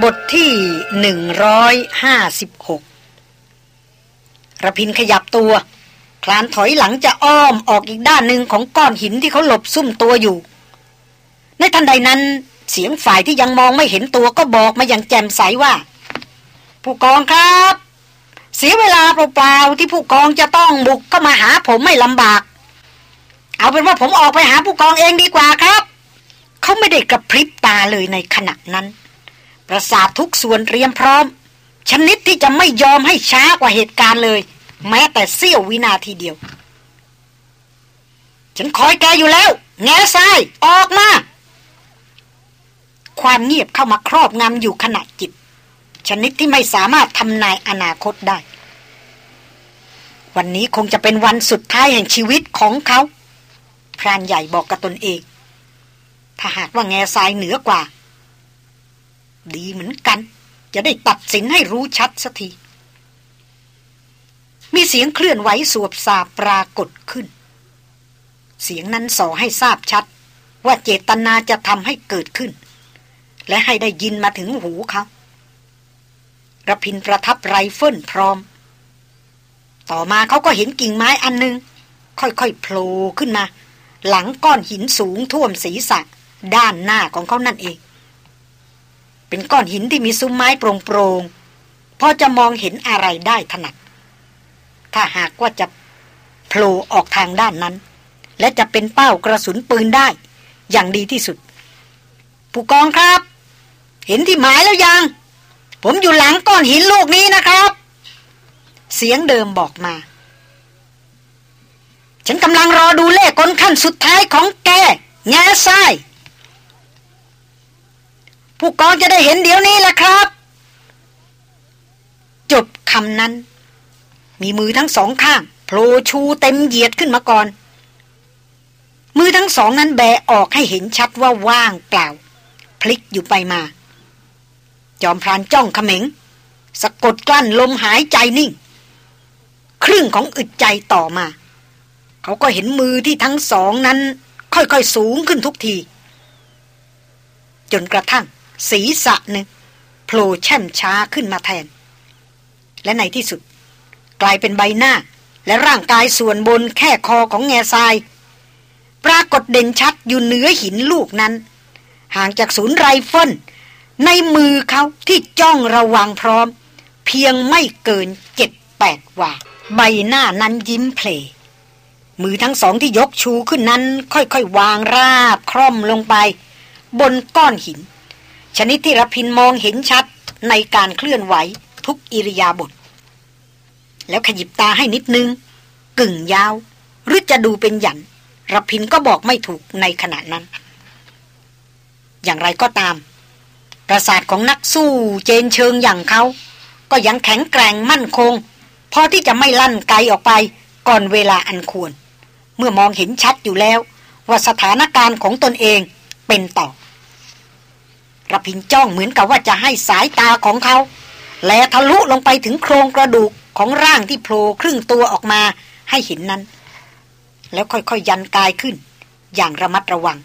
บทที่หนึ่งร้อยห้าสิบหกระพินขยับตัว คลานถอยหลังจะอ้อมออกอีกด้านหนึ่งของก้อนหินที่เขาหลบซุ่มตัวอยู่ ในทันใดนั้น เสียงฝ่ายที่ยังมองไม่เห็นตัวก็บอกมาอย่างแจ่มใสว่า ผู้กองครับ เสียเวลาเปล่าๆที่ผู้กองจะต้องบุกก็มาหาผมไม่ลำบาก เอาเป็นว่าผมออกไปหาผู้กองเองดีกว่าครับ เขาไม่ได้กระพริบตาเลยในขณะนั้น ประสาททุกส่วนเตรียมพร้อม ชนิดที่จะไม่ยอมให้ช้ากว่าเหตุการณ์เลย แม้แต่เสี้ยววินาทีเดียว ฉันคอยแกอยู่แล้ว แง่ทรายออกมา ความเงียบเข้ามาครอบงำอยู่ขณะจิต ชนิดที่ไม่สามารถทำนายอนาคตได้ วันนี้คงจะเป็นวันสุดท้ายแห่งชีวิตของเขาพรานใหญ่บอกกับตนเอง ถ้าหากว่าแง่ทรายเหนือกว่า ดีเหมือนกัน จะได้ตัดสินให้รู้ชัดสักที มีเสียงเคลื่อนไหวสวบสาปรากฏขึ้น เสียงนั้นสอให้ทราบชัด ว่าเจตนาจะทำให้เกิดขึ้น และให้ได้ยินมาถึงหูเขาระพินประทับไรเฟิลพร้อม ต่อมาเขาก็เห็นกิ่งไม้อันหนึ่งค่อยๆโผล่ขึ้นมา หลังก้อนหินสูงท่วมศีรษะ ด้านหน้าของเขานั่นเอง เป็นก้อนหินที่มีซุ้มไม้โปร่งๆพอจะมองเห็นอะไรได้ถนัด ถ้าหากว่าจะโผล่ออกทางด้านนั้น และจะเป็นเป้ากระสุนปืนได้ อย่างดีที่สุด ผู้กองครับ เห็นที่หมายแล้วยัง ผมอยู่หลังก้อนหินลูกนี้นะครับ เสียงเดิมบอกมา ฉันกำลังรอดูเลขกลขั้นสุดท้ายของแกแง่ทราย ผู้กองจะได้เห็นเดี๋ยวนี้แหละครับ จบคำนั้น มีมือทั้งสองข้างโผล่ชูเต็มเหยียดขึ้นมาก่อน มือทั้งสองนั้นแบออกให้เห็นชัดว่าว่างเปล่า พลิกอยู่ไปมา จอมพรานจ้องเขม็ง สะกดกลั้นลมหายใจนิ่ง ครึ่งของอึดใจต่อมา เขาก็เห็นมือที่ทั้งสองนั้น ค่อยๆสูงขึ้นทุกที จนกระทั่ง ศีรษะหนึ่งโผล่แช่มช้าขึ้นมาแทน และในที่สุด กลายเป็นใบหน้า และร่างกายส่วนบนแค่คอของแง่ทราย ปรากฏเด่นชัดอยู่เหนือหินลูกนั้น ห่างจากศูนย์ไรเฟิลในมือเขาที่จ้องระวังพร้อม เพียงไม่เกินเจ็ดแปดวา ใบหน้านั้นยิ้มเผล่มือทั้งสองที่ยกชูขึ้นนั้น ค่อยๆ วางราบคร่อมลงไป บนก้อนหิน ชนิดที่รพินมองเห็นชัดในการเคลื่อนไหวทุกอิริยาบถแล้วขยิบตาให้นิดนึง กึ่งยาว หรือจะดูเป็นหยันรพินก็บอกไม่ถูกในขณะนั้น อย่างไรก็ตาม ประสาทของนักสู้เจนเชิงอย่างเขา ก็ยังแข็งแกร่งมั่นคง พอที่จะไม่ลั่นไกลออกไปก่อนเวลาอันควร เมื่อมองเห็นชัดอยู่แล้ว ว่าสถานการณ์ของตนเองเป็นต่อ ระพินจ้องเหมือนกับว่าจะให้สายตาของเขา แลทะลุลงไปถึงโครงกระดูกของร่างที่โผล่ครึ่งตัวออกมาให้เห็นนั้น แล้วค่อยๆยันกายขึ้น อย่างระมัดระวัง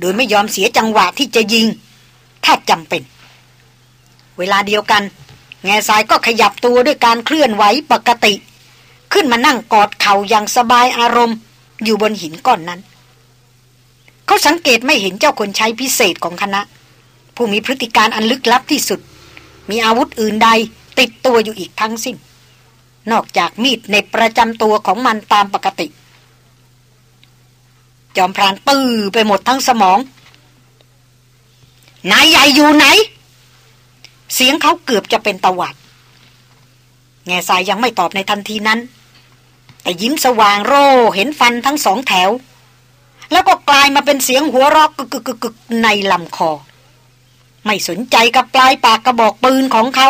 โดยไม่ยอมเสียจังหวะที่จะยิง ถ้าจำเป็น เวลาเดียวกัน แง่ทรายก็ขยับตัวด้วยการเคลื่อนไหวปกติ ขึ้นมานั่งกอดเข่าอย่างสบายอารมณ์ อยู่บนหินก้อนนั้น เขาสังเกตไม่เห็นเจ้าคนใช้พิเศษของคณะ ผู้มีพฤติการอันลึกลับที่สุด มีอาวุธอื่นใดติดตัวอยู่อีกทั้งสิ้น นอกจากมีดในประจำตัวของมันตามปกติ จอมพรานปื้อไปหมดทั้งสมอง นายใหญ่อยู่ไหน เสียงเขาเกือบจะเป็นตะวัดแง่สายยังไม่ตอบในทันทีนั้น แต่ยิ้มสว่างโร่เห็นฟันทั้งสองแถว แล้วก็กลายมาเป็นเสียงหัวรอกกึกกึกกึกในลำคอ ไม่สนใจกับปลายปากกระบอกปืนของเขา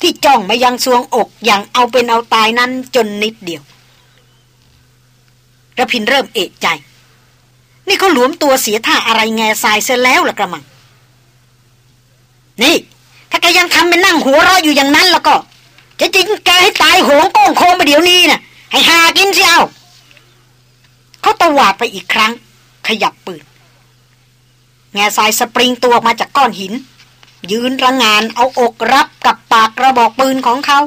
ที่จ้องมายังซวงอกอย่างเอาเป็นเอาตายนั้นจนนิดเดียวระพินเริ่มเอกใจ นี่เขาหลวมตัวเสียท่าอะไรแง่ทรายเสียแล้วล่ะกระมัง นี่ ถ้าแกยังทำเป็นนั่งหัวเราะอยู่อย่างนั้นแล้วก็ จะจริงแกให้ตายโหงโก้งโคมไปเดี๋ยวนี้นะ่ะให้หากินสิเอาเขาตวาดไปอีกครั้ง ขยับปืน แง่ทรายสปริงตัวออกมาจากก้อนหิน ยืนระงานเอาอกรับกับปากกระบอกปืนของเขา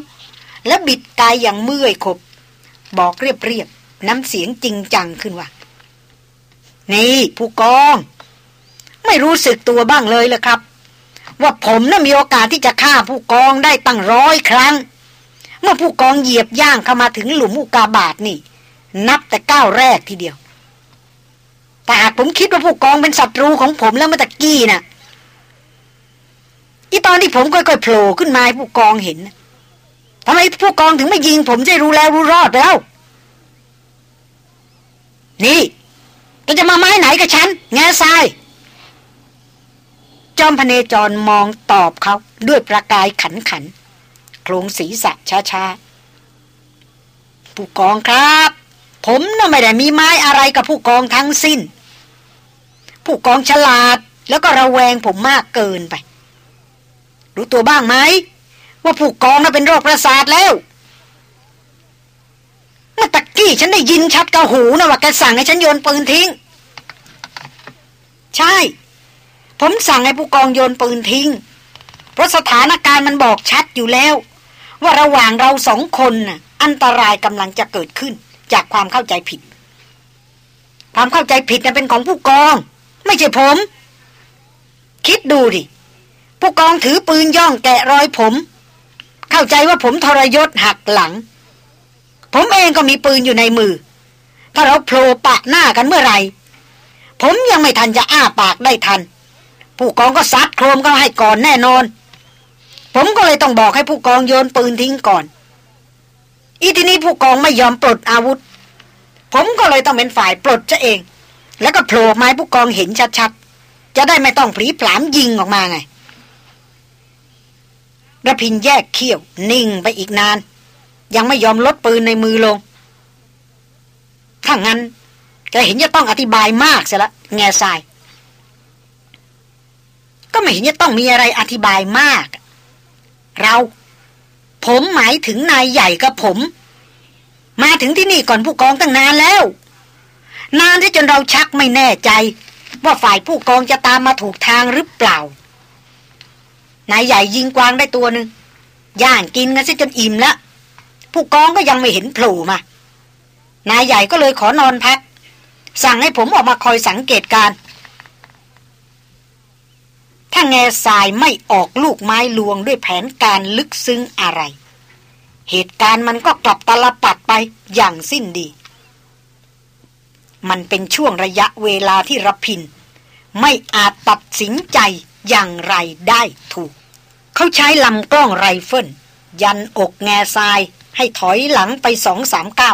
และบิดกายอย่างเมื่อยขบ บอกเรียบๆน้ำเสียงจริงจังขึ้นว่า นี่ผู้กอง ไม่รู้สึกตัวบ้างเลยเลยครับ ว่าผมน่ะมีโอกาสที่จะฆ่าผู้กองได้ตั้งร้อยครั้ง เมื่อผู้กองเหยียบย่างเข้ามาถึงหลุมอุกาบาทนี่ นับแต่ก้าวแรกทีเดียว แต่หากผมคิดว่าผู้กองเป็นศัตรูของผมแล้วมื่อตะกี้นะ่ะอีตอนที่ผมค่อยๆโผล่ขึ้นมาให้ผู้กองเห็นทำไมผู้กองถึงไม่ยิง ผมจะรู้แล้วรู้รอดแล้ว นี่ก็จะมาไม้ไหนกับฉัน แง่ทราย จอมพเนจรมองตอบเขาด้วยประกายขันขันโครงศีรษะช้าๆ ผู้กองครับ ผมน่ะไม่ได้มีไม้อะไรกับผู้กองทั้งสิ้น ผู้กองฉลาดแล้วก็ระแวงผมมากเกินไป รู้ตัวบ้างไหม ว่าผู้กองน่ะเป็นโรคประสาทแล้วเมื่อตะกี้ฉันได้ยินชัดกระหูนะว่าแกสั่งให้ฉันโยนปืนทิ้ง ใช่ ผมสั่งให้ผู้กองโยนปืนทิ้ง เพราะสถานการณ์มันบอกชัดอยู่แล้ว ว่าระหว่างเราสองคนน่ะ อันตรายกำลังจะเกิดขึ้น จากความเข้าใจผิด ความเข้าใจผิดน่ะเป็นของผู้กอง ไม่ใช่ผม คิดดูดิ ผู้กองถือปืนย่องแกะรอยผม เข้าใจว่าผมทรยศหักหลัง ผมเองก็มีปืนอยู่ในมือ ถ้าเราโผล่ปะหน้ากันเมื่อไหร่ ผมยังไม่ทันจะอ้าปากได้ทัน ผู้กองก็ซัดโครมก็ให้ก่อนแน่นอน ผมก็เลยต้องบอกให้ผู้กองโยนปืนทิ้งก่อน อีทีนี้ผู้กองไม่ยอมปลดอาวุธ ผมก็เลยต้องเป็นฝ่ายปลดจะเอง แล้วก็โผล่ไม้ผู้กองเห็นชัดๆ จะได้ไม่ต้องผีผลามยิงออกมาไงระพินแยกเขี้ยว นิ่งไปอีกนาน ยังไม่ยอมลดปืนในมือลง ถ้างั้นแกเห็นจะต้องอธิบายมากเสียละ แง่ทราย ก็ไม่เห็นจะต้องมีอะไรอธิบายมาก เรา ผมหมายถึงนายใหญ่กับผม มาถึงที่นี่ก่อนผู้กองตั้งนานแล้ว นานที่จนเราชักไม่แน่ใจ ว่าฝ่ายผู้กองจะตามมาถูกทางหรือเปล่านายใหญ่ยิงกวางได้ตัวหนึ่งย่างกินกันซะจนอิ่มแล้วผู้กองก็ยังไม่เห็นโผล่มานายใหญ่ก็เลยขอนอนพัก สั่งให้ผมออกมาคอยสังเกตการ ถ้าแง่ทรายไม่ออกลูกไม้ลวงด้วยแผนการลึกซึ้งอะไร เหตุการณ์มันก็กลับตลปัดไปอย่างสิ้นดี มันเป็นช่วงระยะเวลาที่รพิน ไม่อาจตัดสินใจอย่างไรได้ถูก เขาใช้ลำกล้องไรเฟิลยันอกแง่ทรายให้ถอยหลังไปสองสามก้าว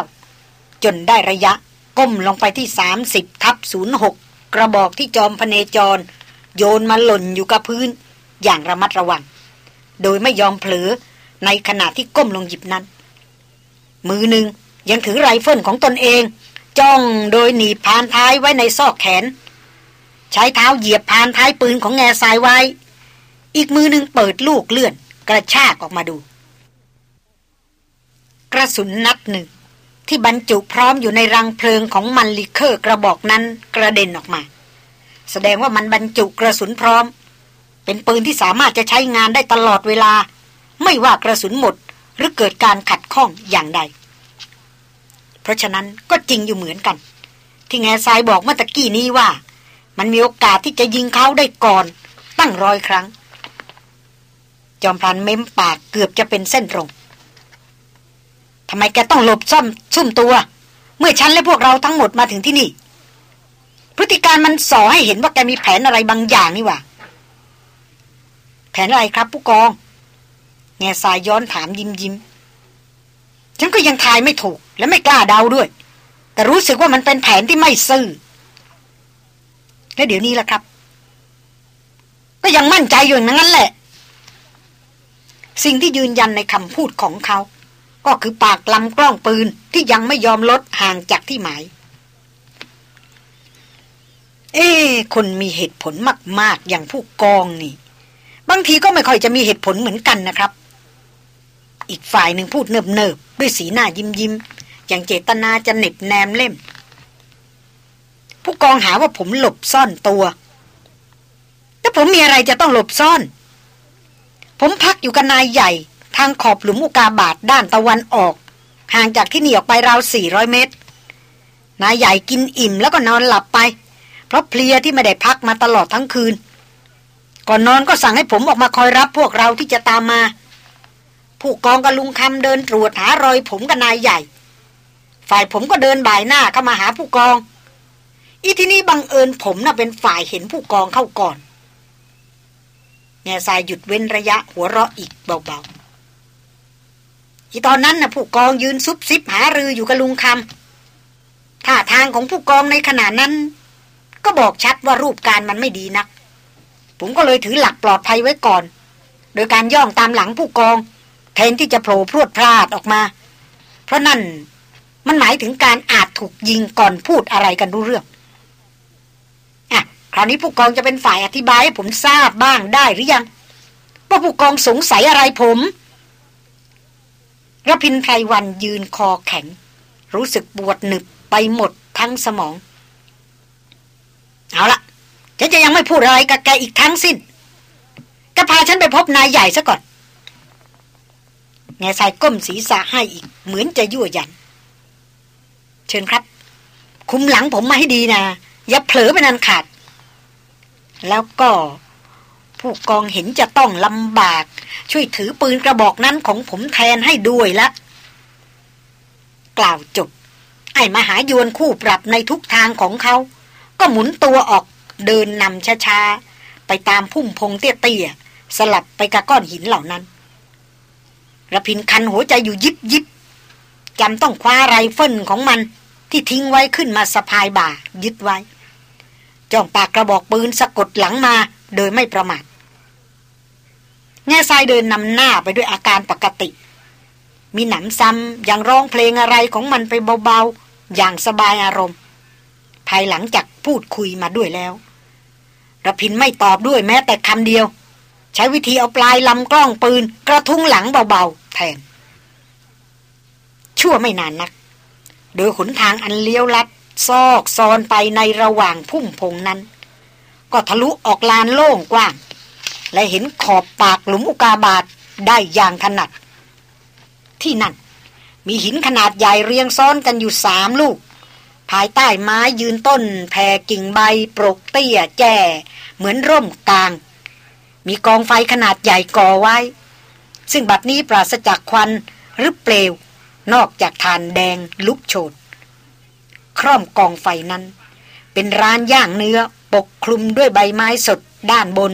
จนได้ระยะก้มลงไปที่สามสิบทับศูนย์หกกระบอกที่จอมพเนจร โยนมาหล่นอยู่กับพื้น อย่างระมัดระวัง โดยไม่ยอมเผลอในขณะที่ก้มลงหยิบนั้น มือหนึ่งยังถือไรเฟิลของตนเอง จ้องโดยหนีพานท้ายไว้ในซอกแขน ใช้เท้าเหยียบพานท้ายปืนของแง่ทรายไว้ อีกมือหนึ่งเปิดลูกเลื่อน กระชากออกมาดู กระสุนนัดหนึ่ง ที่บรรจุพร้อมอยู่ในรังเพลิงของมันลิเคอร์กระบอกนั้นกระเด็นออกมา แสดงว่ามันบรรจุกระสุนพร้อม เป็นปืนที่สามารถจะใช้งานได้ตลอดเวลา ไม่ว่ากระสุนหมดหรือเกิดการขัดข้องอย่างใด เพราะฉะนั้นก็จริงอยู่เหมือนกัน ที่แง่ทรายบอกเมื่อตะกี้นี้ว่า มันมีโอกาสที่จะยิงเขาได้ก่อน ตั้งร้อยครั้ง จอมพลันเม้มปากเกือบจะเป็นเส้นตรงทำไมแกต้องหลบซ่อมซุ่มตัว เมื่อฉันและพวกเราทั้งหมดมาถึงที่นี่ พฤติการมันสอให้เห็นว่าแกมีแผนอะไรบางอย่างนี่ว่าแผนอะไรครับผู้กอง แง่สายย้อนถามยิ้มยิ้ม ฉันก็ยังทายไม่ถูก และไม่กล้าเดาด้วย แต่รู้สึกว่ามันเป็นแผนที่ไม่ซื่อและเดี๋ยวนี้ล่ะครับ ก็ยังมั่นใจอยู่อย่างนั้นแหละ สิ่งที่ยืนยันในคำพูดของเขา ก็คือปากลำกล้องปืนที่ยังไม่ยอมลดห่างจากที่หมาย เอ้คนมีเหตุผลมาก ๆ อย่างผู้กองนี่ บางทีก็ไม่ค่อยจะมีเหตุผลเหมือนกันนะครับ อีกฝ่ายหนึ่งพูดเนิบๆด้วยสีหน้ายิ้มยิ้ม อย่างเจตนาจะเน็บแนมเล่ม ผู้กองหาว่าผมหลบซ่อนตัวแต่ผมมีอะไรจะต้องหลบซ่อน ผมพักอยู่กับนายใหญ่ ทางขอบหลุมอุกาบาทด้านตะวันออก ห่างจากที่นี่ออกไปราวสี่ร้อยเมตร นายใหญ่กินอิ่มแล้วก็นอนหลับไป เพราะเพลียที่ไม่ได้พักมาตลอดทั้งคืน ก่อนนอนก็สั่งให้ผมออกมาคอยรับพวกเราที่จะตามมา ผู้กองกับลุงคำเดินตรวจหารอยผมกับนายใหญ่ ฝ่ายผมก็เดินบ่ายหน้าเข้ามาหาผู้กอง อีที่นี้บังเอิญผมน่ะเป็นฝ่ายเห็นผู้กองเข้าก่อน แง่ทรายหยุดเว้นระยะหัวเราะอีกเบาๆ อีตอนนั้นน่ะผู้กองยืนซุบซิบหารืออยู่กับลุงคำท่าทางของผู้กองในขณะนั้น ก็บอกชัดว่ารูปการมันไม่ดีนัก ผมก็เลยถือหลักปลอดภัยไว้ก่อน โดยการย่องตามหลังผู้กองแทนที่จะโผล่พรวดพลาดออกมา เพราะนั่น มันหมายถึงการอาจถูกยิงก่อนพูดอะไรกันรู้เรื่องอะคราวนี้ผู้กองจะเป็นฝ่ายอธิบายให้ผมทราบบ้างได้หรือยัง ว่าผู้กองสงสัยอะไรผมรพินไพรวันยืนคอแข็ง รู้สึกปวดหนึบไปหมดทั้งสมอง เอาละฉันจะยังไม่พูดอะไรกับแกอีกทั้งสิ้นก็พาฉันไปพบนายใหญ่ซะก่อนแง่สายก้มศีรษะให้อีก เหมือนจะยั่วยัน เชิญครับ คุ้มหลังผมมาให้ดีนะ อย่าเผลอไปนันขาด แล้วก็ ผู้กองเห็นจะต้องลำบาก ช่วยถือปืนกระบอกนั้นของผมแทนให้ด้วยละ กล่าวจบ ไอ้มหายวนคู่ปรับในทุกทางของเขา ก็หมุนตัวออกเดินนำช้าๆ ไปตามพุ่มพงเตี้ยๆ สลับไปกับก้อนหินเหล่านั้นระพินคันหัวใจอยู่ยิบยิบจำต้องคว้าไรเฟิลของมัน ที่ทิ้งไว้ขึ้นมาสะพายบ่า ยึดไว้ จ้องปากกระบอกปืนสะกดหลังมาโดยไม่ประมาทแง่ทรายเดินนำหน้าไปด้วยอาการปกติ มีหนำซ้ำยังร้องเพลงอะไรของมันไปเบาๆ อย่างสบายอารมณ์ ภายหลังจากพูดคุยมาด้วยแล้วระพินไม่ตอบด้วยแม้แต่คำเดียว ใช้วิธีเอาปลายลำกล้องปืน กระทุ้งหลังเบาๆ แทน ชั่วไม่นานนัก โดยขนทางอันเลี้ยวลัด ซอกซอนไปในระหว่างพุ่มพงนั้น ก็ทะลุออกลานโล่งกว้าง และเห็นขอบปากหลุมอุกาบาตได้อย่างถนัด ที่นั่น มีหินขนาดใหญ่เรียงซ้อนกันอยู่สามลูก ภายใต้ไม้ยืนต้นแผ่กิ่งใบปรกเตี้ยแจ่เหมือนร่มกลาง มีกองไฟขนาดใหญ่ก่อไว้ ซึ่งบัดนี้ปราศจากควันหรือเปลว นอกจากทานแดงลุกโชนคร่อมกองไฟนั้น เป็นร้านย่างเนื้อปกคลุมด้วยใบไม้สดด้านบน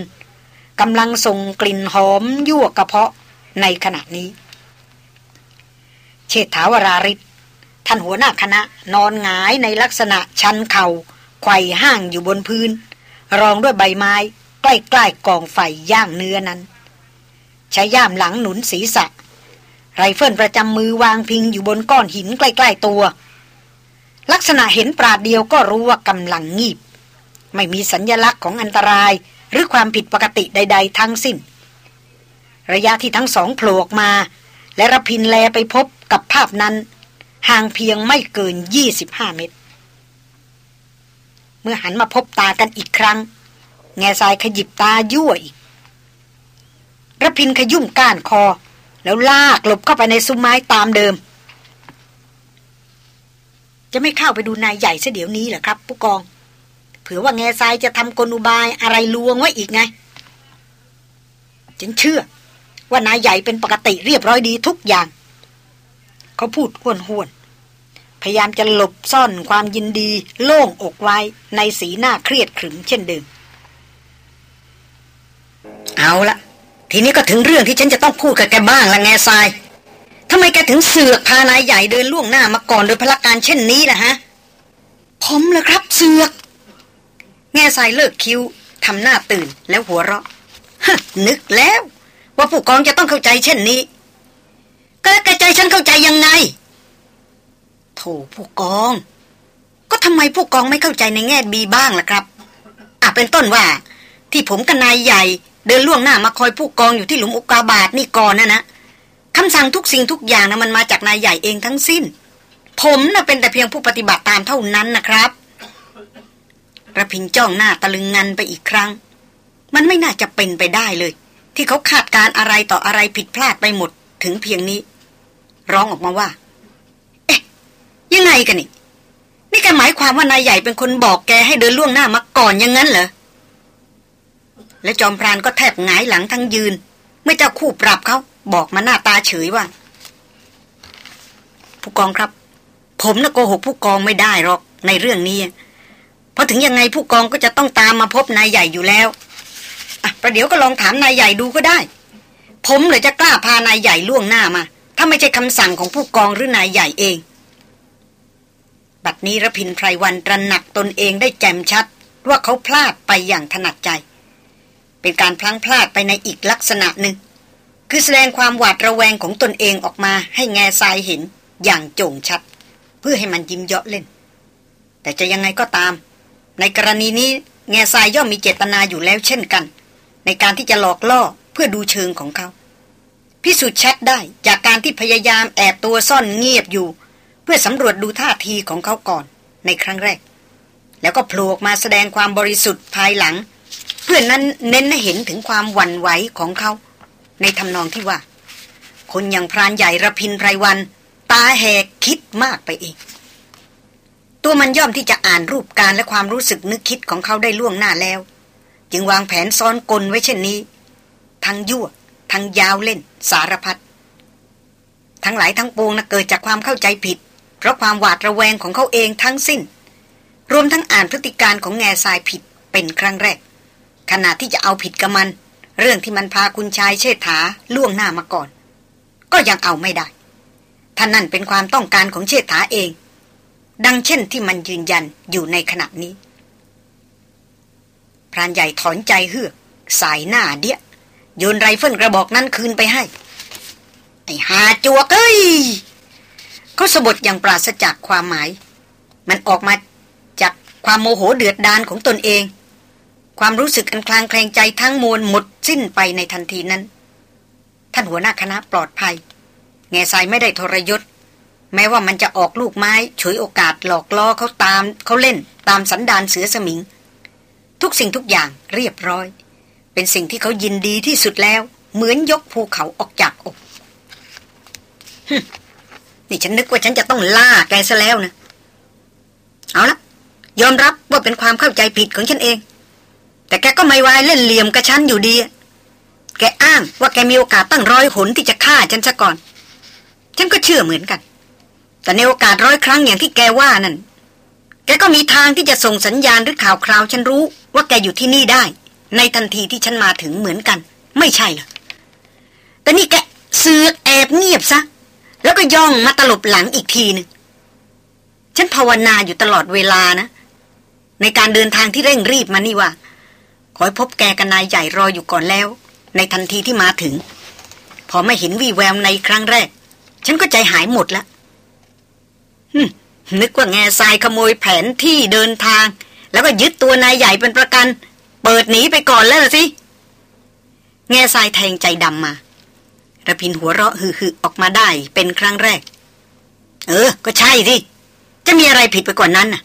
กำลังส่งกลิ่นหอมยั่วกระเพาะในขณะนี้ เชษฐาวราริศท่านหัวหน้าคณะนอนหงายในลักษณะชันเขา่าไขว่ห้างอยู่บนพื้น รองด้วยใบไม้ใกล้ๆกองไฟย่างเนื้อนั้นใช้ย่ามหลังหนุนศีรษะ ไรเฟิลประจำมือวางพิงอยู่บนก้อนหินใกล้ ๆตัว ลักษณะเห็นปราดเดียวก็รู้ว่ากำลังงีบ ไม่มีสัญญลักษณ์ของอันตรายหรือความผิดปกติใด ๆ ทั้งสิ้น ระยะที่ทั้งสองโผล่ออกมา และระพินแลไปพบกับภาพนั้น ห่างเพียงไม่เกิน 25 เมตร เมื่อหันมาพบตากันอีกครั้ง แง่ทรายขยิบตายั่วอีกระพินขยุ่มก้านคอ แล้วลากหลบเข้าไปในซุ้มไม้ตามเดิม จะไม่เข้าไปดูนายใหญ่เสียเดี๋ยวนี้เหรอครับ ผู้กอง เผื่อว่าแง่ทรายจะทำกลอุบายอะไรลวงไว้อีกไง ฉันเชื่อ ว่านายใหญ่เป็นปกติเรียบร้อยดีทุกอย่าง เขาพูดห้วนห้วนพยายามจะหลบซ่อนความยินดี โล่งอกไว้ในสีหน้าเครียดขรึมเช่นเดิม เอาละ ทีนี้ก็ถึงเรื่องที่ฉันจะต้องพูดกับแกบ้างละแง่ทรายทำไมแกถึงเสือกพานายใหญ่เดินล่วงหน้ามาก่อนโดยพละการเช่นนี้ล่ะฮะ ผมเหรอครับเสือก แง่ทรายเลิกคิ้วทำหน้าตื่นแล้วหัวเราะนึกแล้ว ว่าผู้กองจะต้องเข้าใจเช่นนี้ ก็กระใจฉันเข้าใจยังไงโถผู้กอง ก็ทำไมผู้กองไม่เข้าใจในแง่บีบ้างล่ะครับอะเป็นต้นว่า ที่ผมกับนายใหญ่ เดินล่วงหน้ามาคอยผู้กองอยู่ที่หลุมอุกาบาทนี่ก่อนนะนะคำสั่งทุกสิ่งทุกอย่างนะมันมาจากนายใหญ่เองทั้งสิ้น ผมนะ่ะเป็นแต่เพียงผู้ปฏิบัติตามเท่านั้นนะครับระพินจ้องหน้าตะลึงงันไปอีกครั้ง มันไม่น่าจะเป็นไปได้เลย ที่เขาคาดการอะไรต่ออะไรผิดพลาดไปหมดถึงเพียงนี้ ร้องออกมาว่า เอ๊ะ ยังไงกันนี่นี่แกหมายความว่านายใหญ่เป็นคนบอกแกให้เดินล่วงหน้ามาก่อนอย่างนั้นเหรอ และจอมพรานก็แทบหงายหลังทั้งยืน เมื่อเจ้าคู่ปรับเขาบอกมาหน้าตาเฉยว่า ผู้กองครับ ผมน่ะโกหกผู้กองไม่ได้หรอกในเรื่องนี้ เพราะถึงยังไงผู้กองก็จะต้องตามมาพบนายใหญ่อยู่แล้วอะประเดี๋ยวก็ลองถามนายใหญ่ดูก็ได้ ผมเลยจะกล้าพานายใหญ่ล่วงหน้ามา ถ้าไม่ใช่คำสั่งของผู้กองหรือนายใหญ่เอง บัดนี้ระพินไพรวันตระหนักตนเองได้แจ่มชัดว่าเขาพลาดไปอย่างถนัดใจ เป็นการพลั้งพลาดไปในอีกลักษณะหนึ่ง คือแสดงความหวาดระแวงของตนเองออกมาให้แง่ทรายเห็นอย่างโจ่งชัด เพื่อให้มันยิ้มเยาะเล่น แต่จะยังไงก็ตาม ในกรณีนี้แง่ทรายย่อมมีเจตนาอยู่แล้วเช่นกัน ในการที่จะหลอกล่อเพื่อดูเชิงของเขาพิสูจน์ชัดได้จากการที่พยายามแอบตัวซ่อนเงียบอยู่ เพื่อสำรวจดูท่าทีของเขาก่อนในครั้งแรก แล้วก็โผล่มาแสดงความบริสุทธิ์ภายหลัง เพื่อนนั้นเน้นให้เห็นถึงความหวั่นไหวของเขา ในทำนองที่ว่า คนอย่างพรานใหญ่ระพินไพรวัน ตาแหกคิดมากไปเอง ตัวมันย่อมที่จะอ่านรูปการและความรู้สึกนึกคิดของเขาได้ล่วงหน้าแล้ว จึงวางแผนซ้อนกลไว้เช่นนี้ ทั้งยั่วทั้งยาวเล่น สารพัดทั้งหลายทั้งปวงนะเกิดจากความเข้าใจผิด เพราะความหวาดระแวงของเขาเองทั้งสิ้น รวมทั้งอ่านพฤติการของแง่ทรายผิดเป็นครั้งแรก ขณะที่จะเอาผิดกับมัน เรื่องที่มันพาคุณชายเชษฐาล่วงหน้ามาก่อน ก็ยังเอาไม่ได้ทว่านั่นเป็นความต้องการของเชษฐาเอง ดังเช่นที่มันยืนยันอยู่ในขณะนี้พรานใหญ่ถอนใจเฮือกส่ายหน้าเดียะโยนไรเฟิลกระบอกนั้นคืนไปให้ ไอ้ห่าจวกเอ้ยเขาสบถอย่างปราศจากความหมาย มันออกมาจากความโมโหเดือดดาลของตนเอง ความรู้สึกอันคลางแคลงใจทั้งมวลหมดสิ้นไปในทันทีนั้น ท่านหัวหน้าคณะปลอดภัย แง่ทรายไม่ได้ทรยศ แม้ว่ามันจะออกลูกไม้ฉวยโอกาสหลอกล่อเขาตามเขาเล่นตามสันดานเสือสมิง ทุกสิ่งทุกอย่างเรียบร้อย เป็นสิ่งที่เขายินดีที่สุดแล้ว เหมือนยกภูเขาออกจากอกนี่ฉันนึกว่าฉันจะต้องล่าแกซะแล้วนะ เอาละยอมรับว่าเป็นความเข้าใจผิดของฉันเอง แต่แกก็ไม่วายเล่นเหลี่ยมกับฉันอยู่ดี แกอ้างว่าแกมีโอกาสตั้งร้อยหนที่จะฆ่าฉันซะก่อน ฉันก็เชื่อเหมือนกัน แต่ในโอกาสร้อยครั้งอย่างที่แกว่านั่น แกก็มีทางที่จะส่งสัญญาณหรือข่าวคราวฉันรู้ ว่าแกอยู่ที่นี่ได้ ในทันทีที่ฉันมาถึงเหมือนกัน ไม่ใช่เหรอ แต่นี่แกเสือกแอบเงียบซะ แล้วก็ย่องมาตลบหลังอีกทีหนึ่งฉันภาวนาอยู่ตลอดเวลานะ ในการเดินทางที่เร่งรีบมานี่ว่า ขอให้พบแกกับนายใหญ่รออยู่ก่อนแล้ว ในทันทีที่มาถึง พอไม่เห็นวีแววในครั้งแรก ฉันก็ใจหายหมดละนึกว่าแง่ทรายขโมยแผนที่เดินทาง แล้วก็ยึดตัวนายใหญ่เป็นประกัน เปิดหนีไปก่อนแล้วสิแง่ทรายแทงใจดำมาระพินหัวเราะฮือๆออกมาได้เป็นครั้งแรก เออ ก็ใช่สิจะมีอะไรผิดไปกว่านั้นน่ะ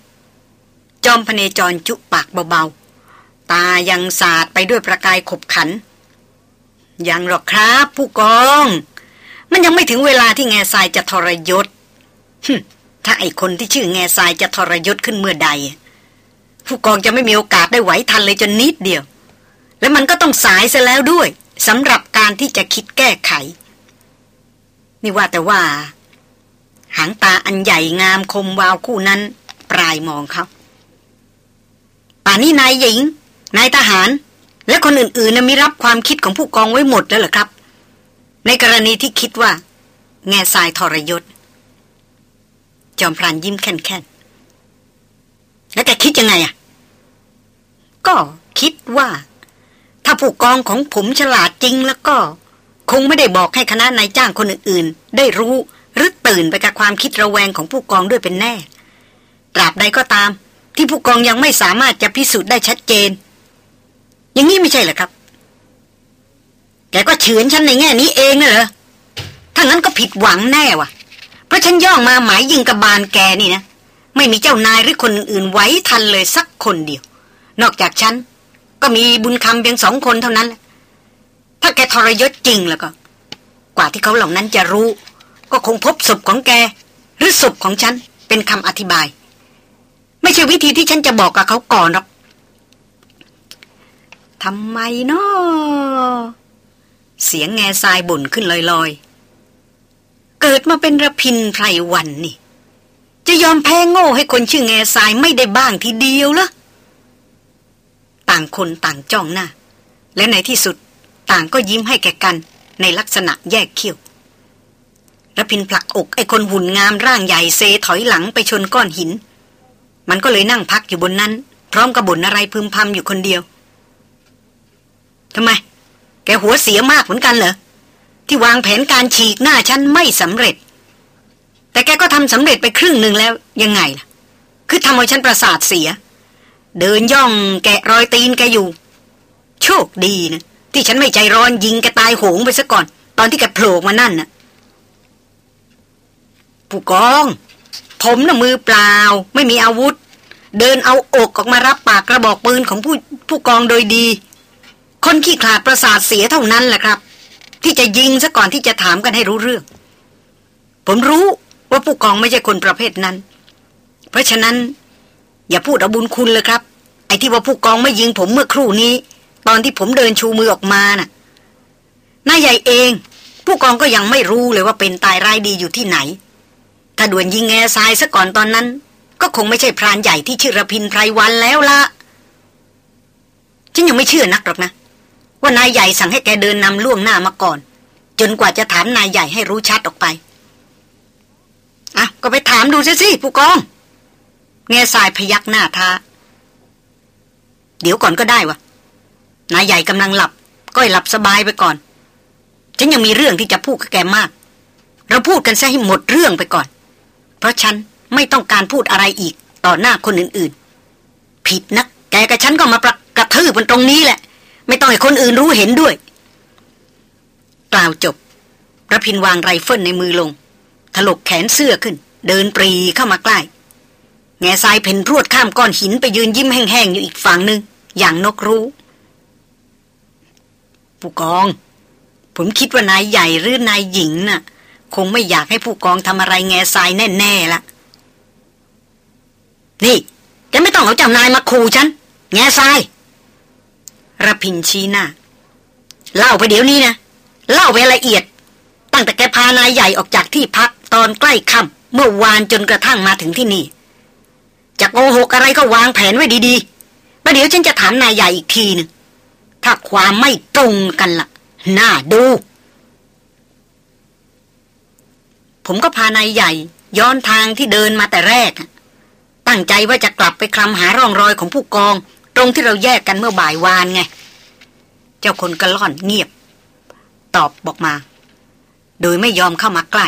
จอมพเนจรจุปากเบาๆ ตายังสาดไปด้วยประกายขบขัน ยังหรอกครับ ผู้กอง มันยังไม่ถึงเวลาที่แง่ทรายจะทรยศถ้าไอคนที่ชื่อแง่ทรายจะทรยศขึ้นเมื่อใด ผู้กองจะไม่มีโอกาสได้ไหวทันเลยจนนิดเดียว แล้วมันก็ต้องสายซะแล้วด้วยสำหรับการที่จะคิดแก้ไข นี่ว่าแต่ว่า หางตาอันใหญ่งามคมวาวคู่นั้น ปลายมองเขาป่านี้นายหญิง นายทหาร และคนอื่นๆนะมีรับความคิดของผู้กองไว้หมดแล้วเหรอครับ ในกรณีที่คิดว่า แง่ทรายทรยศ จอมพรานยิ้มแค่นๆแล้วแกคิดยังไงอะ ก็คิดว่า ถ้าผู้กองของผมฉลาดจริงแล้วก็ คงไม่ได้บอกให้คณะนายจ้างคนอื่นๆ ได้รู้หรือตื่นไปกับความคิดระแวงของผู้กองด้วยเป็นแน่ตราบใดก็ตาม ที่ผู้กองยังไม่สามารถจะพิสูจน์ได้ชัดเจน อย่างนี้ไม่ใช่เหรอครับ แกก็เฉือนฉันในแง่นี้เองนะเหรอ ถ้างั้นก็ผิดหวังแน่วะเพราะฉันย่องมาหมายยิงกับบานแกนี่นะ ไม่มีเจ้านายหรือคนอื่นไว้ทันเลยสักคนเดียว นอกจากฉัน ก็มีบุญคำเพียงสองคนเท่านั้น ถ้าแกทรยศจริงแล้วก็ กว่าที่เขาเหล่านั้นจะรู้ ก็คงพบศพของแก หรือศพของฉันเป็นคำอธิบาย ไม่ใช่วิธีที่ฉันจะบอกกับเขาก่อนหรอก ทำไมเนาะเสียงแง่ทรายบ่นขึ้นลอยๆ เกิดมาเป็นระพินไพรวันนี่ จะยอมแพ้โง่ให้คนชื่อแง่ทรายไม่ได้บ้างทีเดียวเหรอต่างคนต่างจ้องหน้า และในที่สุดต่างก็ยิ้มให้แก่กันในลักษณะแยกเขี้ยวระพินผลักอกไอ้คนหุ่นงามร่างใหญ่เซถอยหลังไปชนก้อนหิน มันก็เลยนั่งพักอยู่บนนั้น พร้อมกับบ่นอะไรพึมพำอยู่คนเดียว ทำไม แกหัวเสียมากเหมือนกันเหรอ ที่วางแผนการฉีกหน้าฉันไม่สำเร็จ แต่แกก็ทำสำเร็จไปครึ่งหนึ่งแล้วยังไงล่ะ คือทำให้ฉันประสาทเสีย เดินย่องแกะรอยตีนแกอยู่ โชคดีนะที่ฉันไม่ใจร้อนยิงแกตายโหงไปซะก่อน ตอนที่แกโผล่มานั่นน่ะผู้กอง ผมน่ะมือเปล่า ไม่มีอาวุธ เดินเอาอกออกมารับปากกระบอกปืนของผู้ผู้กองโดยดี คนขี้ขลาดประสาทเสียเท่านั้นแหละครับ ที่จะยิงซะก่อนที่จะถามกันให้รู้เรื่อง ผมรู้ว่าผู้กองไม่ใช่คนประเภทนั้น เพราะฉะนั้น อย่าพูดเอาบุญคุณเลยครับ ไอ้ที่ว่าผู้กองไม่ยิงผมเมื่อครู่นี้ ตอนที่ผมเดินชูมือออกมาน่ะนายใหญ่เอง ผู้กองก็ยังไม่รู้เลยว่าเป็นตายร้ายดีอยู่ที่ไหน ถ้าด่วนยิงแง่ทรายซะก่อนตอนนั้น ก็คงไม่ใช่พรานใหญ่ที่ชื่อระพินไพรวันแล้วละฉันยังไม่เชื่อนักหรอกนะ ว่านายใหญ่สั่งให้แกเดินนำล่วงหน้ามาก่อน จนกว่าจะถามนายใหญ่ให้รู้ชัดออกไปอะก็ไปถามดูซิสิผู้กองเงยสายพยักหน้าท้า เดี๋ยวก่อนก็ได้วะนายใหญ่กำลังหลับ ก็หลับสบายไปก่อน ฉันยังมีเรื่องที่จะพูดกับแกมาก เราพูดกันซะให้หมดเรื่องไปก่อน เพราะฉันไม่ต้องการพูดอะไรอีกต่อหน้าคนอื่นๆ ผิดนะแกกับฉันก็มาประกระทืบมันตรงนี้แหละ ไม่ต้องให้คนอื่นรู้เห็นด้วย กล่าวจบระพินวางไรเฟิลในมือลง ถลกแขนเสื้อขึ้น เดินปรีเข้ามาใกล้ แง่ทรายเพ่นรวดข้ามก้อนหินไปยืนยิ้มแห้งๆอยู่อีกฝั่งหนึ่งอย่างนกรู้ผู้กอง ผมคิดว่านายใหญ่หรือนายหญิงน่ะ คงไม่อยากให้ผู้กองทำอะไรแง่ทรายแน่ๆละนี่จะไม่ต้องเอาเจ้านายมาขู่ฉัน แง่ทราย ระพินชี้หน้า เล่าไปเดี๋ยวนี้นะ เล่าไปละเอียด ตั้งแต่แกพานายใหญ่ออกจากที่พักตอนใกล้ค่ำเมื่อวานจนกระทั่งมาถึงที่นี่ จะโกหกอะไรก็วางแผนไว้ดีๆประเดี๋ยวฉันจะถามนายใหญ่อีกทีนึงถ้าความไม่ตรงกันละ่ะ น่าดู ผมก็พานายใหญ่ ย้อนทางที่เดินมาแต่แรก ตั้งใจว่าจะกลับไปคลำหาร่องรอยของผู้กอง ตรงที่เราแยกกันเมื่อบ่ายวานไง เจ้าคนกระล่อนเงียบ ตอบบอกมา โดยไม่ยอมเข้ามาใกล้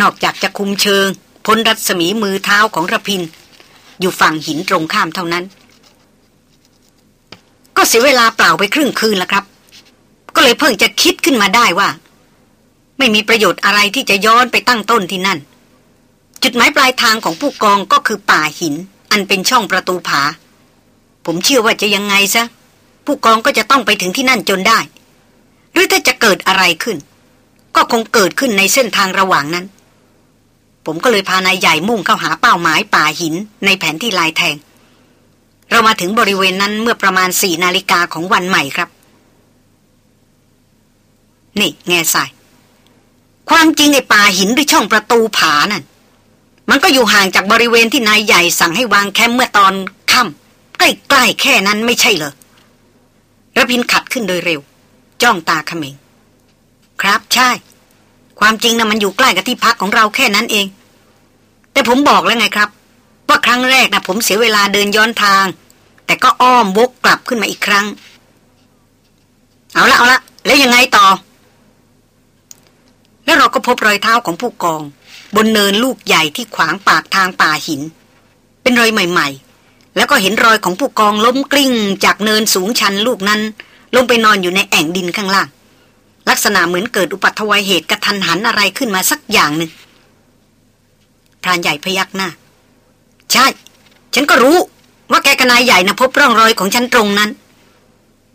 นอกจากจะคุมเชิง พ้นรัศมีมือเท้าของระพิน อยู่ฝั่งหินตรงข้ามเท่านั้น ก็เสียเวลาเปล่าไปครึ่งคืนแล้วครับ ก็เลยเพิ่งจะคิดขึ้นมาได้ว่า ไม่มีประโยชน์อะไรที่จะย้อนไปตั้งต้นที่นั่น จุดหมายปลายทางของผู้กองก็คือป่าหิน อันเป็นช่องประตูผา ผมเชื่อว่าจะยังไงซะ ผู้กองก็จะต้องไปถึงที่นั่นจนได้ หรือถ้าจะเกิดอะไรขึ้น ก็คงเกิดขึ้นในเส้นทางระหว่างนั้น ผมก็เลยพานายใหญ่มุ่งเข้าหาเป้าหมายป่าหินในแผนที่ลายแทง เรามาถึงบริเวณนั้นเมื่อประมาณสี่นาฬิกาของวันใหม่ครับ นี่แง่ใสความจริงในป่าหินหรือช่องประตูผานั่นมันก็อยู่ห่างจากบริเวณที่นายใหญ่สั่งให้วางแคมป์เมื่อตอน ใกล้ๆแค่นั้นไม่ใช่เหรอระพินขัดขึ้นโดยเร็ว จ้องตาเขมิงครับใช่ ความจริงนะมันอยู่ใกล้กับที่พักของเราแค่นั้นเอง แต่ผมบอกแล้วไงครับ ว่าครั้งแรกนะผมเสียเวลาเดินย้อนทาง แต่ก็อ้อมวกกลับขึ้นมาอีกครั้ง เอาละเอาละแล้วยังไงต่อ แล้วเราก็พบรอยเท้าของผู้กอง บนเนินลูกใหญ่ที่ขวางปากทางป่าหิน เป็นรอยใหม่ แล้วก็เห็นรอยของผู้กองล้มกลิ้ง จากเนินสูงชันลูกนั้น ลงไปนอนอยู่ในแอ่งดินข้างล่าง ลักษณะเหมือนเกิดอุปัตวายเหตุกระทันหันอะไรขึ้นมาสักอย่างหนึ่งพรานใหญ่พยักหน้า ใช่ ฉันก็รู้ ว่าแกกนายใหญ่นะพบร่องรอยของฉันตรงนั้น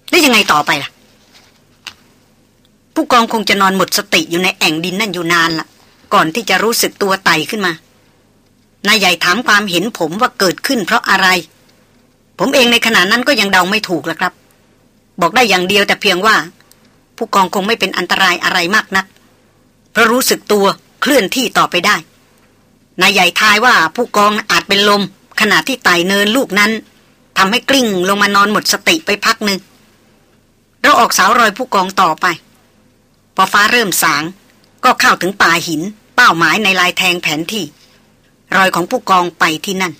แล้วยังไงต่อไปล่ะ ผู้กองคงจะนอนหมดสติอยู่ในแอ่งดินนั่นอยู่นานละก่อนที่จะรู้สึกตัวไต่ขึ้นมา นายใหญ่ถามความเห็นผมว่าเกิดขึ้นเพราะอะไร ผมเองในขณะนั้นก็ยังเดาไม่ถูกละครับ บอกได้อย่างเดียวแต่เพียงว่า ผู้กองคงไม่เป็นอันตรายอะไรมากนัก เพราะรู้สึกตัวเคลื่อนที่ต่อไปได้ นายใหญ่ทายว่าผู้กองอาจเป็นลม ขณะที่ไต่เนินลูกนั้นทำให้กลิ้งลงมานอนหมดสติไปพักหนึ่งเราออกสาวรอยผู้กองต่อไป พอฟ้าเริ่มสาง ก็เข้าถึงป่าหิน เป้าหมายในลายแทงแผนที่ รอยของผู้กองไปที่นั่น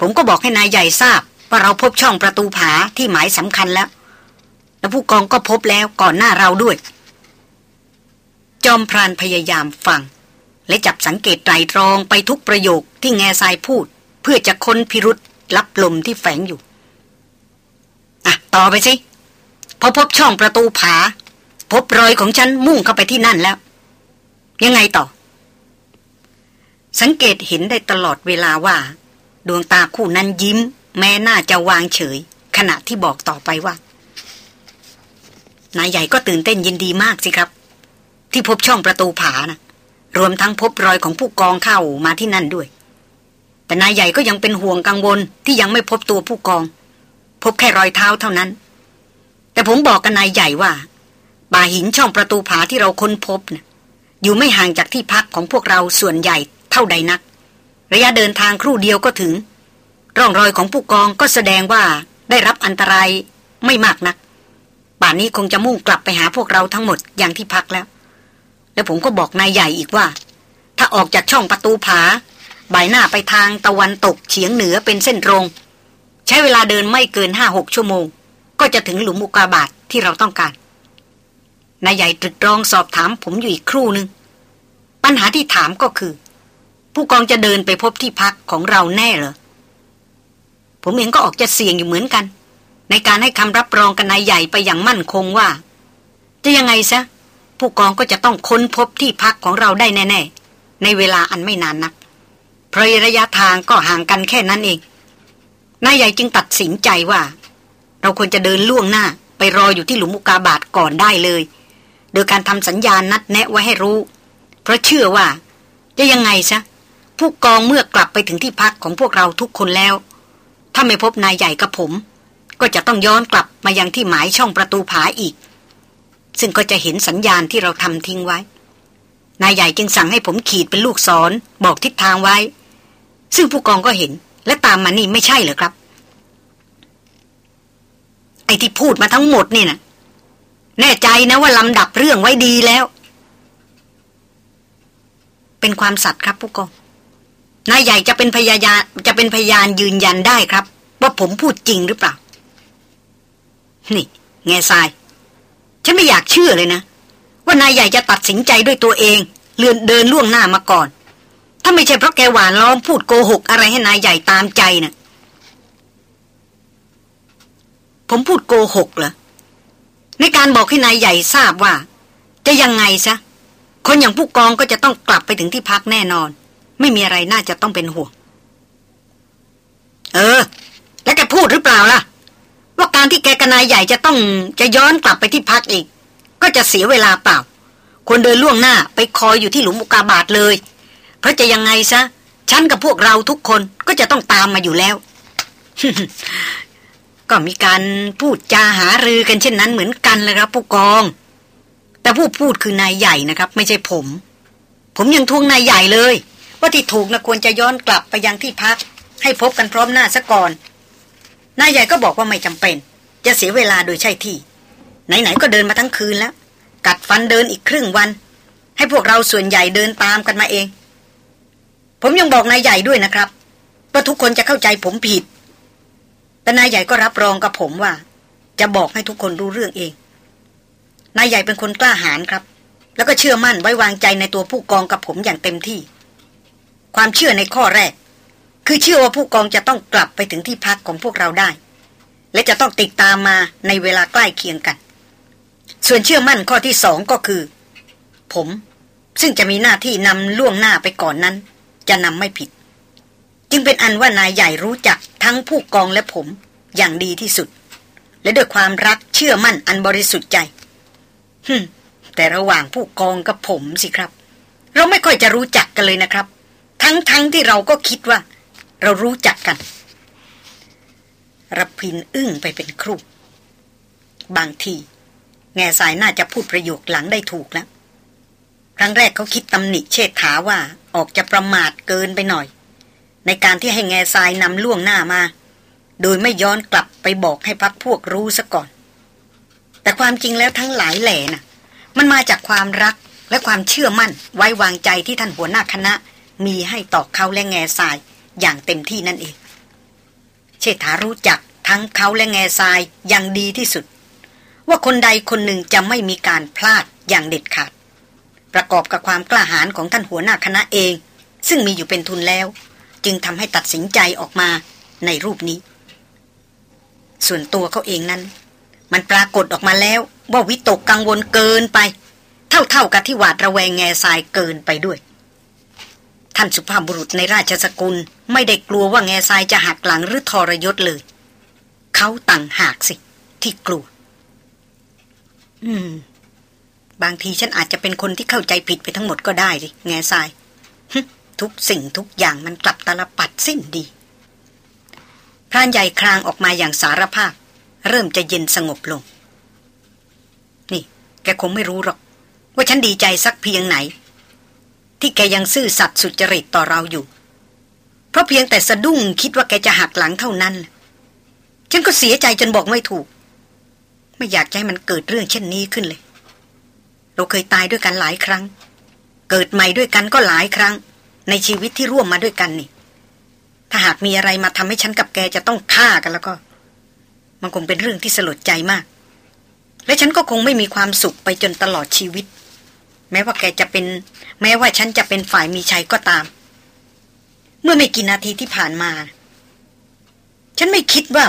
ผมก็บอกให้นายใหญ่ทราบ ว่าเราพบช่องประตูผาที่หมายสำคัญแล้ว และผู้กองก็พบแล้วก่อนหน้าเราด้วย จอมพรานพยายามฟัง และจับสังเกตไตรตรองไปทุกประโยคที่แง่ทรายพูด เพื่อจะค้นพิรุษรับลมที่แฝงอยู่ อะ ต่อไปสิ พอพบช่องประตูผา พบรอยของฉันมุ่งเข้าไปที่นั่นแล้ว ยังไงต่อ สังเกตเห็นได้ตลอดเวลาว่า ดวงตาคู่นั้นยิ้ม แม้น่าจะวางเฉย ขณะที่บอกต่อไปว่านายใหญ่ก็ตื่นเต้นยินดีมากสิครับ ที่พบช่องประตูผานะรวมทั้งพบรอยของผู้กองเข้ามาที่นั่นด้วย แต่นายใหญ่ก็ยังเป็นห่วงกังวลที่ยังไม่พบตัวผู้กอง พบแค่รอยเท้าเท่านั้น แต่ผมบอกกับนายใหญ่ว่าบ่าหินช่องประตูผาที่เราค้นพบนะอยู่ไม่ห่างจากที่พักของพวกเราส่วนใหญ่ เท่าใดนัก ระยะเดินทางครู่เดียวก็ถึง ร่องรอยของผู้กองก็แสดงว่าได้รับอันตรายไม่มากนัก ป่านนี้คงจะมุ่งกลับไปหาพวกเราทั้งหมดอย่างที่พักแล้ว แล้วผมก็บอกนายใหญ่อีกว่า ถ้าออกจากช่องประตูผาบ่ายหน้าไปทางตะวันตกเฉียงเหนือเป็นเส้นตรง ใช้เวลาเดินไม่เกินห้าหกชั่วโมง ก็จะถึงหลุมอุกาบาตทที่เราต้องการนายใหญ่ตรึกตรองสอบถามผมอยู่อีกครู่หนึ่งปัญหาที่ถามก็คือ ผู้กองจะเดินไปพบที่พักของเราแน่เหรอ ผมเองก็ออกจะเสี่ยงอยู่เหมือนกัน ในการให้คำรับรองกับนายใหญ่ไปอย่างมั่นคงว่า จะยังไงซะ ผู้กองก็จะต้องค้นพบที่พักของเราได้แน่ ๆ ในเวลาอันไม่นานนัก เพราะระยะทางก็ห่างกันแค่นั้นเอง นายใหญ่จึงตัดสินใจว่า เราควรจะเดินล่วงหน้า ไปรออยู่ที่หลุมอุกาบาตก่อนได้เลย โดยการทำสัญญาณนัดแนะไว้ให้รู้ เพราะเชื่อว่า จะยังไงซะ ผู้กองเมื่อกลับไปถึงที่พักของพวกเราทุกคนแล้ว ถ้าไม่พบนายใหญ่กับผม ก็จะต้องย้อนกลับมายังที่หมายช่องประตูผาอีก ซึ่งก็จะเห็นสัญญาณที่เราทำทิ้งไว้ นายใหญ่จึงสั่งให้ผมขีดเป็นลูกศรบอกทิศทางไว้ ซึ่งผู้กองก็เห็น และตามมานี่ไม่ใช่เหรอครับ ไอ้ที่พูดมาทั้งหมดนี่นะแน่ใจนะว่าลำดับเรื่องไว้ดีแล้ว เป็นความสัตย์ครับผู้กอง นายใหญ่จะเป็นพยานจะเป็นพยานยืนยันได้ครับ ว่าผมพูดจริงหรือเปล่า นี่ แง่ทราย ฉันไม่อยากเชื่อเลยนะ ว่านายใหญ่จะตัดสินใจด้วยตัวเอง เลื่อนเดินล่วงหน้ามาก่อน ถ้าไม่ใช่เพราะแกหวานล้อมพูดโกหก อะไรให้นายใหญ่ตามใจนะ่ะ ผมพูดโกหกเหรอในการบอกให้นายใหญ่ทราบว่า จะยังไงซะคนอย่างผู้กองก็จะต้องกลับไปถึงที่พักแน่นอน ไม่มีอะไรน่าจะต้องเป็นห่วง เออ แล้วแกพูดหรือเปล่าล่ะ ว่าการที่แกกับนายใหญ่จะต้องจะย้อนกลับไปที่พักอีก ก็จะเสียเวลาเปล่าควรเดินล่วงหน้าไปคอยอยู่ที่หลุมอุกาบาตเลย เพราะจะยังไงซะฉันกับพวกเราทุกคนก็จะต้องตามมาอยู่แล้ว ก็มีการพูดจาหารือกันเช่นนั้นเหมือนกันเลยครับผู้กอง แต่ผู้พูดคือนายใหญ่นะครับ ไม่ใช่ผม ผมยังทวงนายใหญ่เลย ว่าที่ถูกนะควรจะย้อนกลับไปยังที่พัก ให้พบกันพร้อมหน้าซะก่อนนายใหญ่ก็บอกว่าไม่จำเป็น จะเสียเวลาโดยใช่ที่ ไหนๆก็เดินมาทั้งคืนแล้ว กัดฟันเดินอีกครึ่งวัน ให้พวกเราส่วนใหญ่เดินตามกันมาเอง ผมยังบอกนายใหญ่ด้วยนะครับว่าทุกคนจะเข้าใจผมผิด แต่นายใหญ่ก็รับรองกับผมว่า จะบอกให้ทุกคนรู้เรื่องเอง นายใหญ่เป็นคนกล้าหาญครับ แล้วก็เชื่อมั่นไว้วางใจในตัวผู้กองกับผมอย่างเต็มที่ ความเชื่อในข้อแรก คือเชื่อว่าผู้กองจะต้องกลับไปถึงที่พักของพวกเราได้ และจะต้องติดตามมาในเวลาใกล้เคียงกัน ส่วนเชื่อมั่นข้อที่สองก็คือ ผม ซึ่งจะมีหน้าที่นำล่วงหน้าไปก่อนนั้น จะนำไม่ผิด จึงเป็นอันว่านายใหญ่รู้จักทั้งผู้กองและผมอย่างดีที่สุด และด้วยความรักเชื่อมั่นอันบริสุทธิ์ใจฮึแต่ระหว่างผู้กองกับผมสิครับ เราไม่ค่อยจะรู้จักกันเลยนะครับ ทั้งๆทที่เราก็คิดว่า เรารู้จักกันรพินอึ้งไปเป็นครูบางที แง่สายน่าจะพูดประโยคหลังได้ถูกแล้วครั้งแรกเขาคิดตำหนิเชษฐาว่าออกจะประมาทเกินไปหน่อย ในการที่ให้แง่ทรายนำล่วงหน้ามา โดยไม่ย้อนกลับไปบอกให้พักพวกรู้ซะก่อน แต่ความจริงแล้วทั้งหลายแหล่น่ะ มันมาจากความรักและความเชื่อมั่นไว้วางใจที่ท่านหัวหน้าคณะ มีให้ต่อเขาและแง่ทรายอย่างเต็มที่นั่นเอง เชษฐารู้จักทั้งเขาและแง่ทรายอย่างดีที่สุด ว่าคนใดคนหนึ่งจะไม่มีการพลาดอย่างเด็ดขาด ประกอบกับความกล้าหาญของท่านหัวหน้าคณะเอง ซึ่งมีอยู่เป็นทุนแล้ว จึงทำให้ตัดสินใจออกมาในรูปนี้ ส่วนตัวเขาเองนั้น มันปรากฏออกมาแล้วว่าวิตกกังวลเกินไป เท่าๆกับที่หวาดระแวงแง่ทรายเกินไปด้วย ท่านสุภาพบุรุษในราชสกุลไม่ได้กลัวว่าแง่ทรายจะหักหลังหรือทรยศเลย เขาต่างหากสิ ที่กลัว อืม บางทีฉันอาจจะเป็นคนที่เข้าใจผิดไปทั้งหมดก็ได้สิแง่ทรายทุกสิ่งทุกอย่างมันกลับตลปัดสิ้นดีพรานใหญ่ครางออกมาอย่างสารภาพ เริ่มจะเย็นสงบลง นี่ แกคงไม่รู้หรอก ว่าฉันดีใจสักเพียงไหน ที่แกยังซื่อสัตย์สุจริตต่อเราอยู่ เพราะเพียงแต่สะดุ้งคิดว่าแกจะหักหลังเท่านั้น ฉันก็เสียใจจนบอกไม่ถูก ไม่อยากให้มันเกิดเรื่องเช่นนี้ขึ้นเลย เราเคยตายด้วยกันหลายครั้ง เกิดใหม่ด้วยกันก็หลายครั้ง ในชีวิตที่ร่วมมาด้วยกันนี่ ถ้าหากมีอะไรมาทำให้ฉันกับแกจะต้องฆ่ากันแล้วก็ มันคงเป็นเรื่องที่สลดใจมาก และฉันก็คงไม่มีความสุขไปจนตลอดชีวิต แม้ว่าแกจะเป็น แม้ว่าฉันจะเป็นฝ่ายมีชัยก็ตาม เมื่อไม่กี่นาทีที่ผ่านมา ฉันไม่คิดว่า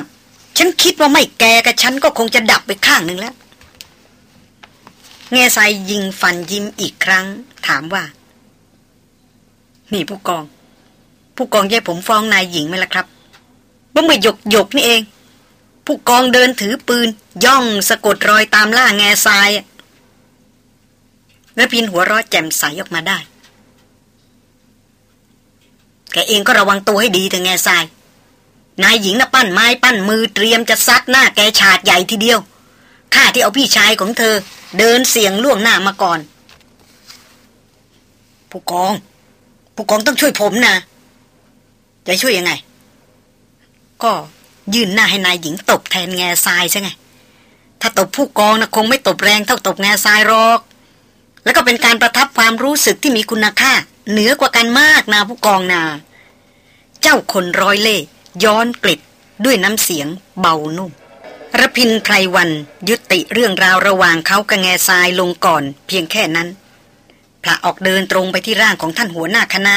ฉันคิดว่าไม่แกกับฉันก็คงจะดับไปข้างหนึ่งแล้วเงซายยิงฟันยิ้มอีกครั้ง ถามว่า นี่ผู้กอง ผู้กองแย่ผมฟ้องนายหญิงไหมล่ะครับเมื่อหยกหยกนี่เอง ผู้กองเดินถือปืน ย่องสะกดรอยตามล่าแง่ทราย แล้วพินหัวร้อแจ่มใสออกมาได้ แกเองก็ระวังตัวให้ดีเถอะแง่ทราย นายหญิงน่ะปั้นไม้ปั้นมือเตรียมจะซัดหน้าแกฉาดใหญ่ทีเดียวข้าที่เอาพี่ชายของเธอ เดินเสียงล่วงหน้ามาก่อน ผู้กอง ผู้กองต้องช่วยผมนะ จะช่วยยังไง ก็ยื่นหน้าให้นายหญิงตบแทนแง่ทรายใช่ไง ถ้าตบผู้กองนะคงไม่ตบแรงเท่าตบแง่ทรายหรอก แล้วก็เป็นการประทับความรู้สึกที่มีคุณค่า เหนือกว่ากันมากนะผู้กองนา เจ้าคนร้อยเล่ย้อนกลิดด้วยน้ำเสียงเบานุ่มระพินไพรวันยุติเรื่องราวระหว่างเขากับแง่ทรายลงก่อนเพียงแค่นั้นพระออกเดินตรงไปที่ร่างของท่านหัวหน้าคณะ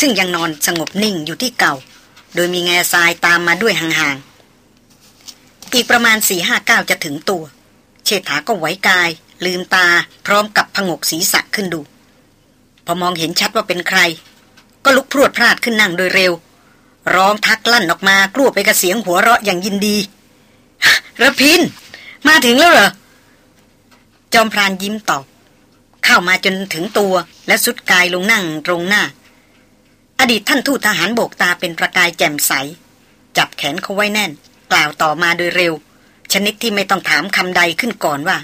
ซึ่งยังนอนสงบนิ่งอยู่ที่เก่า โดยมีแง่ทรายตามมาด้วยห่างๆ อีกประมาณสี่ห้าเก้าจะถึงตัว เชษฐาก็ไหวกาย ลืมตาพร้อมกับผงกศีรษะขึ้นดู พอมองเห็นชัดว่าเป็นใคร ก็ลุกพรวดพลาดขึ้นนั่งโดยเร็ว ร้องทักลั่นออกมากลัวไปกับเสียงหัวเราะอย่างยินดีระพิน มาถึงแล้วเหรอ จอมพรานยิ้มตอบ เข้ามาจนถึงตัวและสุดกายลงนั่งตรงหน้า อดีตท่านทูตทหารโบกตาเป็นประกายแจ่มใส จับแขนเขาไว้แน่น กล่าวต่อมาโดยเร็ว ชนิดที่ไม่ต้องถามคำใดขึ้นก่อนว่า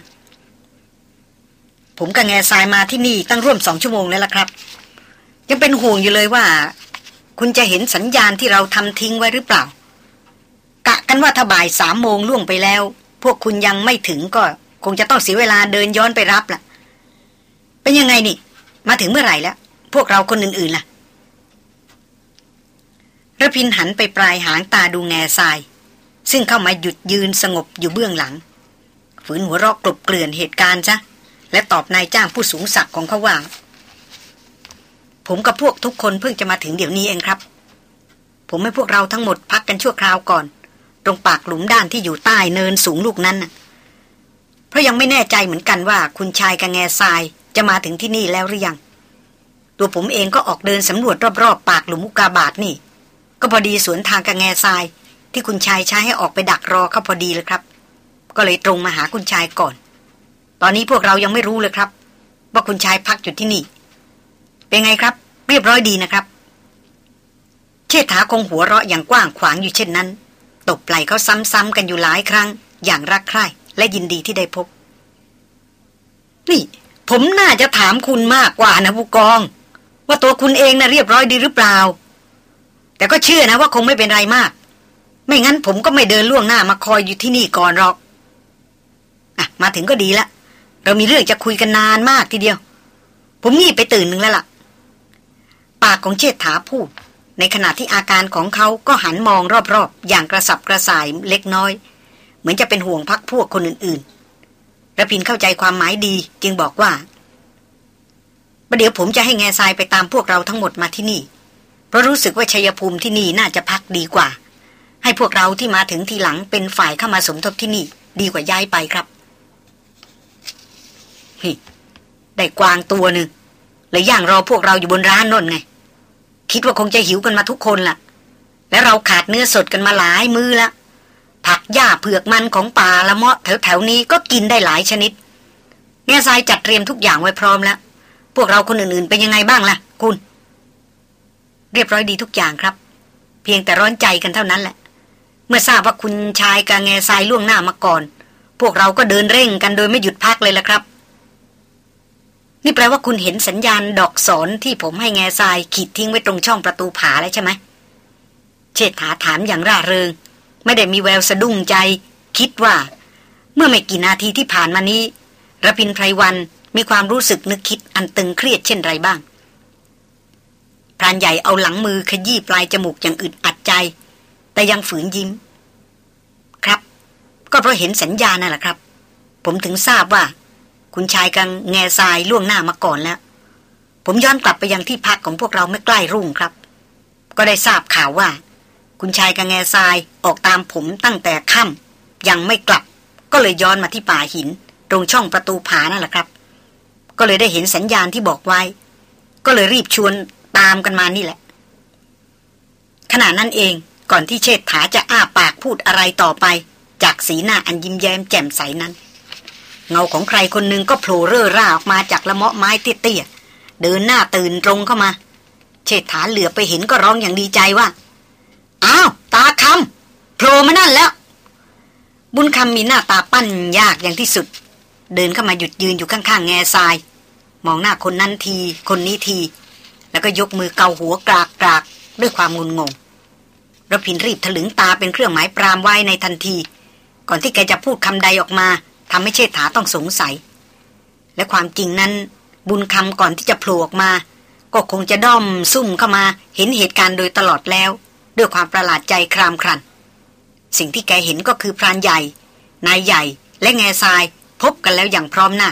ผมกับแง่ทรายมาที่นี่ตั้งร่วมสองชั่วโมงแล้วล่ะครับ ยังเป็นห่วงอยู่เลยว่า คุณจะเห็นสัญญาณที่เราทำทิ้งไว้หรือเปล่า กะกันว่าถ้าบ่ายสามโมงล่วงไปแล้ว พวกคุณยังไม่ถึงก็ คงจะต้องเสียเวลาเดินย้อนไปรับละ่ะ เป็นยังไงนี่ มาถึงเมื่อไหร่แล้ว พวกเราคนอื่นๆล่ะระพินหันไปปลายหางตาดูแง่ทราย ซึ่งเข้ามาหยุดยืนสงบอยู่เบื้องหลัง ฝืนหัวเรอกกลบเกลื่อนเหตุการณ์ซะ และตอบนายจ้างผู้สูงศักดิ์ของเขาว่า ผมกับพวกทุกคนเพิ่งจะมาถึงเดี๋ยวนี้เองครับ ผมให้พวกเราทั้งหมดพักกันชั่วคราวก่อน ตรงปากหลุมด้านที่อยู่ใต้เนินสูงลูกนั้นเพราะยังไม่แน่ใจเหมือนกันว่า คุณชายกับแง่ทรายจะมาถึงที่นี่แล้วหรือยัง ตัวผมเองก็ออกเดินสำรวจรอบๆปากหลุมอุกาบาทนี่ ก็พอดีสวนทางกับแง่ทรายที่คุณชายใช้ให้ออกไปดักรอเขาพอดีเลยครับ ก็เลยตรงมาหาคุณชายก่อน ตอนนี้พวกเรายังไม่รู้เลยครับ ว่าคุณชายพักอยู่ที่นี่ เป็นไงครับ เรียบร้อยดีนะครับ เชษฐาคงหัวเราะอย่างกว้างขวางอยู่เช่นนั้น ตบไหลเขาซ้ำๆกันอยู่หลายครั้ง อย่างรักใคร่และยินดีที่ได้พบ นี่ ผมน่าจะถามคุณมากกว่านะผู้กอง ว่าตัวคุณเองนะ่ะเรียบร้อยดีหรือเปล่า แต่ก็เชื่อนะว่าคงไม่เป็นไรมาก ไม่งั้นผมก็ไม่เดินล่วงหน้ามาคอยอยู่ที่นี่ก่อนหรอก อะ มาถึงก็ดีละ เรามีเรื่องจะคุยกันนานมากทีเดียว ผมงีบไปตื่นหนึ่งแล้วล่ะ ปากของเชษฐาพูด ในขณะที่อาการของเขาก็หันมองรอบๆ อย่างกระสับกระส่ายเล็กน้อย เหมือนจะเป็นห่วงพักพวกคนอื่นๆระพินเข้าใจความหมายดี จึงบอกว่าประเดี๋ยวผมจะให้แง่ทรายไปตามพวกเราทั้งหมดมาที่นี่ เพราะรู้สึกว่าชัยภูมิที่นี่น่าจะพักดีกว่า ให้พวกเราที่มาถึงทีหลังเป็นฝ่ายเข้ามาสมทบที่นี่ ดีกว่าย้ายไปครับ ได้กวางตัวหนึ่งเลยย่างรอพวกเราอยู่บนร้านนนไง คิดว่าคงจะหิวกันมาทุกคนละ่ะ แล้วเราขาดเนื้อสดกันมาหลายมือละผักหญ้าเผือกมันของป่าละเมาะแถวๆนี้ก็กินได้หลายชนิดแง่ทรายจัดเตรียมทุกอย่างไว้พร้อมแล้ว พวกเราคนอื่นๆเป็นยังไงบ้างล่ะ คุณ เรียบร้อยดีทุกอย่างครับ เพียงแต่ร้อนใจกันเท่านั้นแหละ เมื่อทราบว่าคุณชายกับแง่ทรายล่วงหน้ามาก่อน พวกเราก็เดินเร่งกันโดยไม่หยุดพักเลยละครับ นี่แปลว่าคุณเห็นสัญญาณดอกสอนที่ผมให้แง่ทรายขีดทิ้งไว้ตรงช่องประตูผาแล้วใช่ไหม เชษฐาถามอย่างร่าเริง ไม่ได้มีแววสะดุ้งใจ คิดว่า เมื่อไม่กี่นาทีที่ผ่านมานี้ระพินไพรวันมีความรู้สึกนึกคิดอันตึงเครียดเช่นไรบ้างพรานใหญ่เอาหลังมือขยี้ปลายจมูกอย่างอึดอัดใจ แต่ยังฝืนยิ้ม ครับ ก็เพราะเห็นสัญญาณนั่นแหละครับ ผมถึงทราบว่า คุณชายกังแง่ทรายล่วงหน้ามาก่อนแล้ว ผมย้อนกลับไปยังที่พักของพวกเราไม่ใกล้รุ่งครับ ก็ได้ทราบข่าวว่า คุณชายกังแง่ทรายออกตามผมตั้งแต่ค่ำยังไม่กลับ ก็เลยย้อนมาที่ป่าหิน ตรงช่องประตูผานั่นแหละครับ ก็เลยได้เห็นสัญญาณที่บอกไว้ ก็เลยรีบชวนตามกันมานี่แหละ ขณะนั้นเองก่อนที่เชษฐาจะอ้าปากพูดอะไรต่อไป จากสีหน้าอันยิ้มแย้มแจ่มใสนั้น เงาของใครคนหนึ่งก็โผล่เร่อร่าออกมาจากละเมาะไม้เตี้ยๆเดินหน้าตื่นตรงเข้ามา เชษฐาเหลือไปเห็นก็ร้องอย่างดีใจว่าอ้าวตาคำโผล่มานั่นแล้ว บุญคำมีหน้าตาปั้นยากอย่างที่สุด เดินเข้ามาหยุดยืนอยู่ข้างๆแง่ทราย มองหน้าคนนั้นทีคนนี้ที แล้วก็ยกมือเกาหัวกรากกรากด้วยความงุนงงระพินรีบถลึงตาเป็นเครื่องหมายปรามไว้ในทันที ก่อนที่แกจะพูดคำใดออกมา ทำให้เชษฐาต้องสงสัย และความจริงนั้นบุญคำก่อนที่จะโผล่ออกมา ก็คงจะด้อมซุ่มเข้ามาเห็นเหตุการณ์โดยตลอดแล้ว ด้วยความประหลาดใจครามครัน สิ่งที่แกเห็นก็คือพรานใหญ่ นายใหญ่และแง่ทรายพบกันแล้วอย่างพร้อมหน้า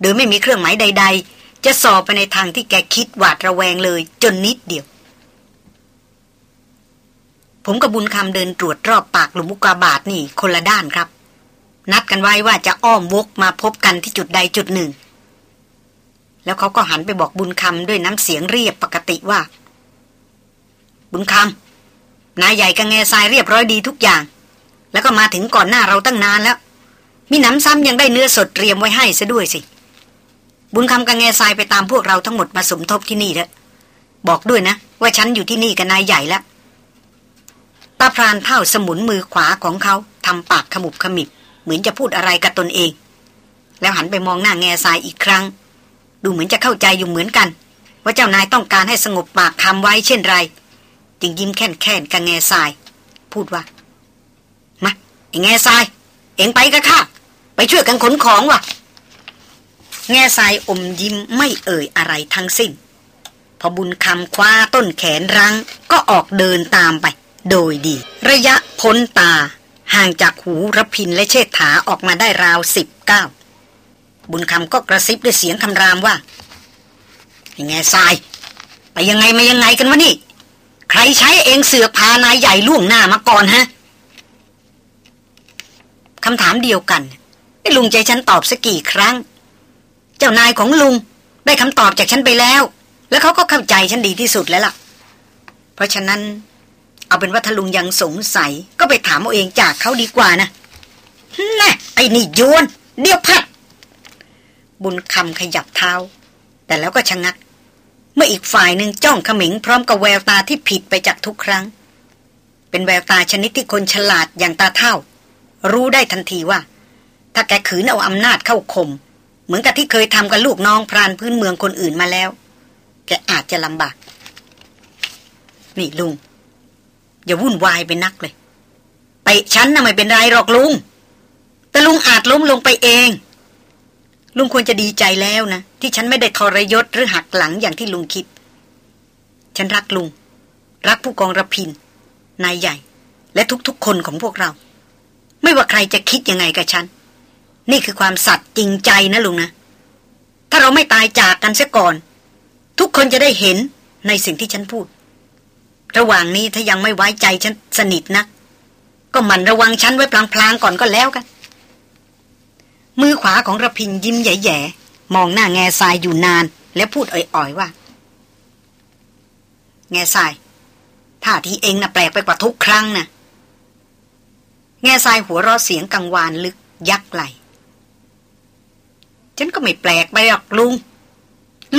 โดยไม่มีเครื่องหมายใด ๆ จะสอบไปในทางที่แกคิดหวาดระแวงเลยจนนิดเดียว ผมกับบุญคำเดินตรวจรอบปากหลุมมุกาบาทนี่คนละด้านครับ นัดกันไว้ว่าจะอ้อมวกมาพบกันที่จุดใดจุดหนึ่ง แล้วเขาก็หันไปบอกบุญคำด้วยน้ำเสียงเรียบปกติว่า บุญคำนายใหญ่กับแง่ทรายเรียบร้อยดีทุกอย่าง แล้วก็มาถึงก่อนหน้าเราตั้งนานแล้ว มีน้ำซ้ำยังได้เนื้อสดเตรียมไว้ให้ซะด้วยสิ บุญคำกับแง่ทรายไปตามพวกเราทั้งหมดมาสมทบที่นี่แล้วบอกด้วยนะ ว่าฉันอยู่ที่นี่กับนายใหญ่แล้วตาพรานเท่าสมุนมือขวาของเขาทำปากขมุบขมิบ มือนจะพูดอะไรกับตนเอง แล้วหันไปมองหน้าแง่ทรายอีกครั้ง ดูเหมือนจะเข้าใจอยู่เหมือนกัน ว่าเจ้านายต้องการให้สงบปากคำไว้เช่นไร จึงยิ้มแค่นแค่นกับแง่ทราย พูดว่ามาไอ้แง่ทราย เอ็งไปกับข้าไปช่วยกันขนของวะแง่ทรายอมยิ้มไม่เอ่ยอะไรทั้งสิ้น พอบุญคำคว้าต้นแขนรั้ง ก็ออกเดินตามไป โดยดี ระยะพ้นตา ห่างจากหูรพินและเชษฐาออกมาได้ราวสิบเก้าบุญคำก็กระซิบด้วยเสียงคำรามว่ายังไงทราย ไปยังไงมายังไงกันวะนี่ ใครใช้เองเสือพานายใหญ่ล่วงหน้ามาก่อนฮะคำถามเดียวกันไอ้ลุงใจฉันตอบสักกี่ครั้ง เจ้านายของลุงได้คำตอบจากฉันไปแล้ว แล้วเขาก็เข้าใจฉันดีที่สุดแล้วล่ะ เพราะฉะนั้น เอาเป็นว่าถ้าลุงยังสงสัยก็ไปถามเอาเองจากเขาดีกว่านะน่ไอ้นี่โยน เดี๋ยวพัด บุญคำขยับเท้า แต่แล้วก็ชะงัก เมื่ออีกฝ่ายหนึ่งจ้องขมิงพร้อมกับแววตาที่ผิดไปจากทุกครั้ง เป็นแววตาชนิดที่คนฉลาดอย่างตาเท่า รู้ได้ทันทีว่า ถ้าแกขืนเอาอำนาจเข้าข่มเหมือนกับที่เคยทำกับลูกน้องพรานพื้นเมืองคนอื่นมาแล้ว แกอาจจะลำบาก นี่ลุง อย่าวุ่นวายไปนักเลยไปฉันน่ะไม่เป็นไรหรอกลุง แต่ลุงอาจล้มลงไปเอง ลุงควรจะดีใจแล้วนะ ที่ฉันไม่ได้ทรยศหรือหักหลังอย่างที่ลุงคิด ฉันรักลุง รักผู้กองระพิน นายใหญ่ และทุกๆคนของพวกเรา ไม่ว่าใครจะคิดยังไงกับฉัน นี่คือความสัตย์จริงใจนะลุงนะ ถ้าเราไม่ตายจากกันเสียก่อน ทุกคนจะได้เห็นในสิ่งที่ฉันพูด ระหว่างนี้ถ้ายังไม่ไว้ใจฉันสนิทนัก ก็หมั่นระวังฉันไว้พลางๆก่อนก็แล้วกัน มือขวาของระพินยิ้มแย่ๆมองหน้าแง่ทรายอยู่นาน แล้วพูดอ่อยๆว่า แง่ทรายท่าทีเองน่ะแปลกไปกว่าทุกครั้งนะแง่ทรายหัวเราะเสียงกังวานลึกยักไหลฉันก็ไม่แปลกไปหรอกลุง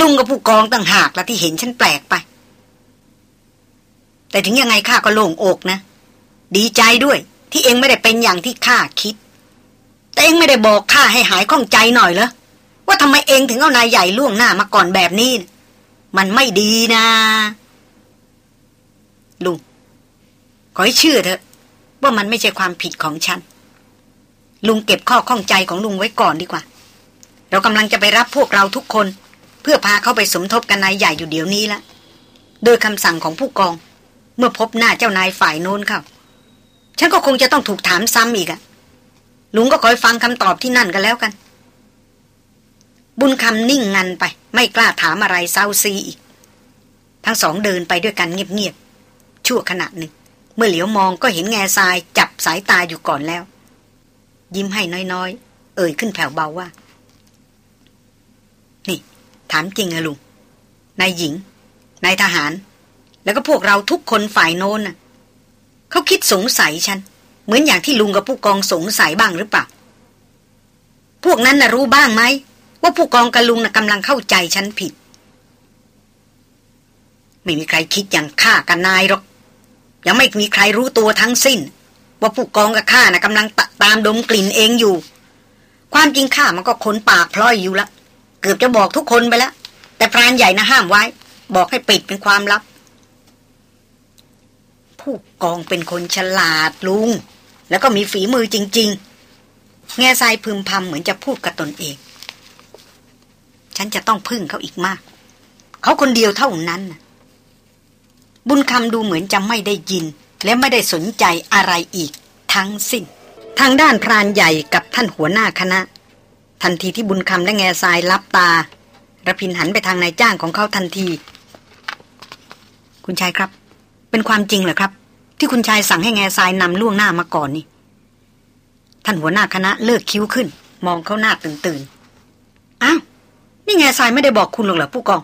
ลุงกับผู้กองต่างหากละที่เห็นฉันแปลกไป แต่ถึงยังไงข้าก็โล่งอกนะ ดีใจด้วย ที่เองไม่ได้เป็นอย่างที่ข้าคิด แต่เองไม่ได้บอกข้าให้หายข้องใจหน่อยเหรอว่าทำไมเองถึงเอานายใหญ่ล่วงหน้ามาก่อนแบบนี้ มันไม่ดีนะลุงขอให้เชื่อเถอะ ว่ามันไม่ใช่ความผิดของฉัน ลุงเก็บข้อข้องใจของลุงไว้ก่อนดีกว่า เรากำลังจะไปรับพวกเราทุกคน เพื่อพาเขาไปสมทบกันนายใหญ่อยู่เดี๋ยวนี้ละโดยคำสั่งของผู้กอง มื่อพบหน้าเจ้านายฝ่ายโน้นเข้า ฉันก็คงจะต้องถูกถามซ้ำอีกอะลุงก็คอยฟังคำตอบที่นั่นกันแล้วกัน บุญคำนิ่งงันไป ไม่กล้าถามอะไรเศร้าซีอีก ทั้งสองเดินไปด้วยกันเงียบๆ ชั่วขณะหนึ่ง เมื่อเหลียวมองก็เห็นแง่ทรายจับสายตาอยู่ก่อนแล้ว ยิ้มให้น้อยๆ เอ่ยขึ้นแผ่วเบาว่า นี่ ถามจริงอะลุงนายหญิงนายทหาร แล้วก็พวกเราทุกคนฝ่ายโน้นน่ะเขาคิดสงสัยฉัน เหมือนอย่างที่ลุงกับผู้กองสงสัยบ้างหรือเปล่า พวกนั้นน่ะรู้บ้างไหม ว่าผู้กองกับลุงน่ะกำลังเข้าใจฉันผิด ไม่มีใครคิดอย่างข้ากับนายหรอก ยังไม่มีใครรู้ตัวทั้งสิ้น ว่าผู้กองกับข้าน่ะกำลังตตามดมกลิ่นเองอยู่ ความจริงข้ามันก็ขนปากพลอยอยู่ละเกือบจะบอกทุกคนไปแล้วแต่พรานใหญ่นะห้ามไว้ บอกให้ปิดเป็นความลับ ผู้กองเป็นคนฉลาดลุง แล้วก็มีฝีมือจริง ๆ แง่ทรายพึมพำเหมือนจะพูดกับตนเอง ฉันจะต้องพึ่งเขาอีกมาก เขาคนเดียวเท่านั้นบุญคำดูเหมือนจะไม่ได้ยิน และไม่ได้สนใจอะไรอีก ทั้งสิ้น ทางด้านพรานใหญ่กับท่านหัวหน้าคณะ ทันทีที่บุญคำและแง่ทรายรับตาระพินหันไปทางนายจ้างของเขาทันที คุณชายครับ เป็นความจริงเหรอครับ ที่คุณชายสั่งให้แง่ทรายนำล่วงหน้ามาก่อนนี่ ท่านหัวหน้าคณะเลิกคิ้วขึ้น มองเข้าหน้าตื่นตื่นอ้าวนี่แง่ทรายไม่ได้บอกคุณหรอกเหรอผู้กอง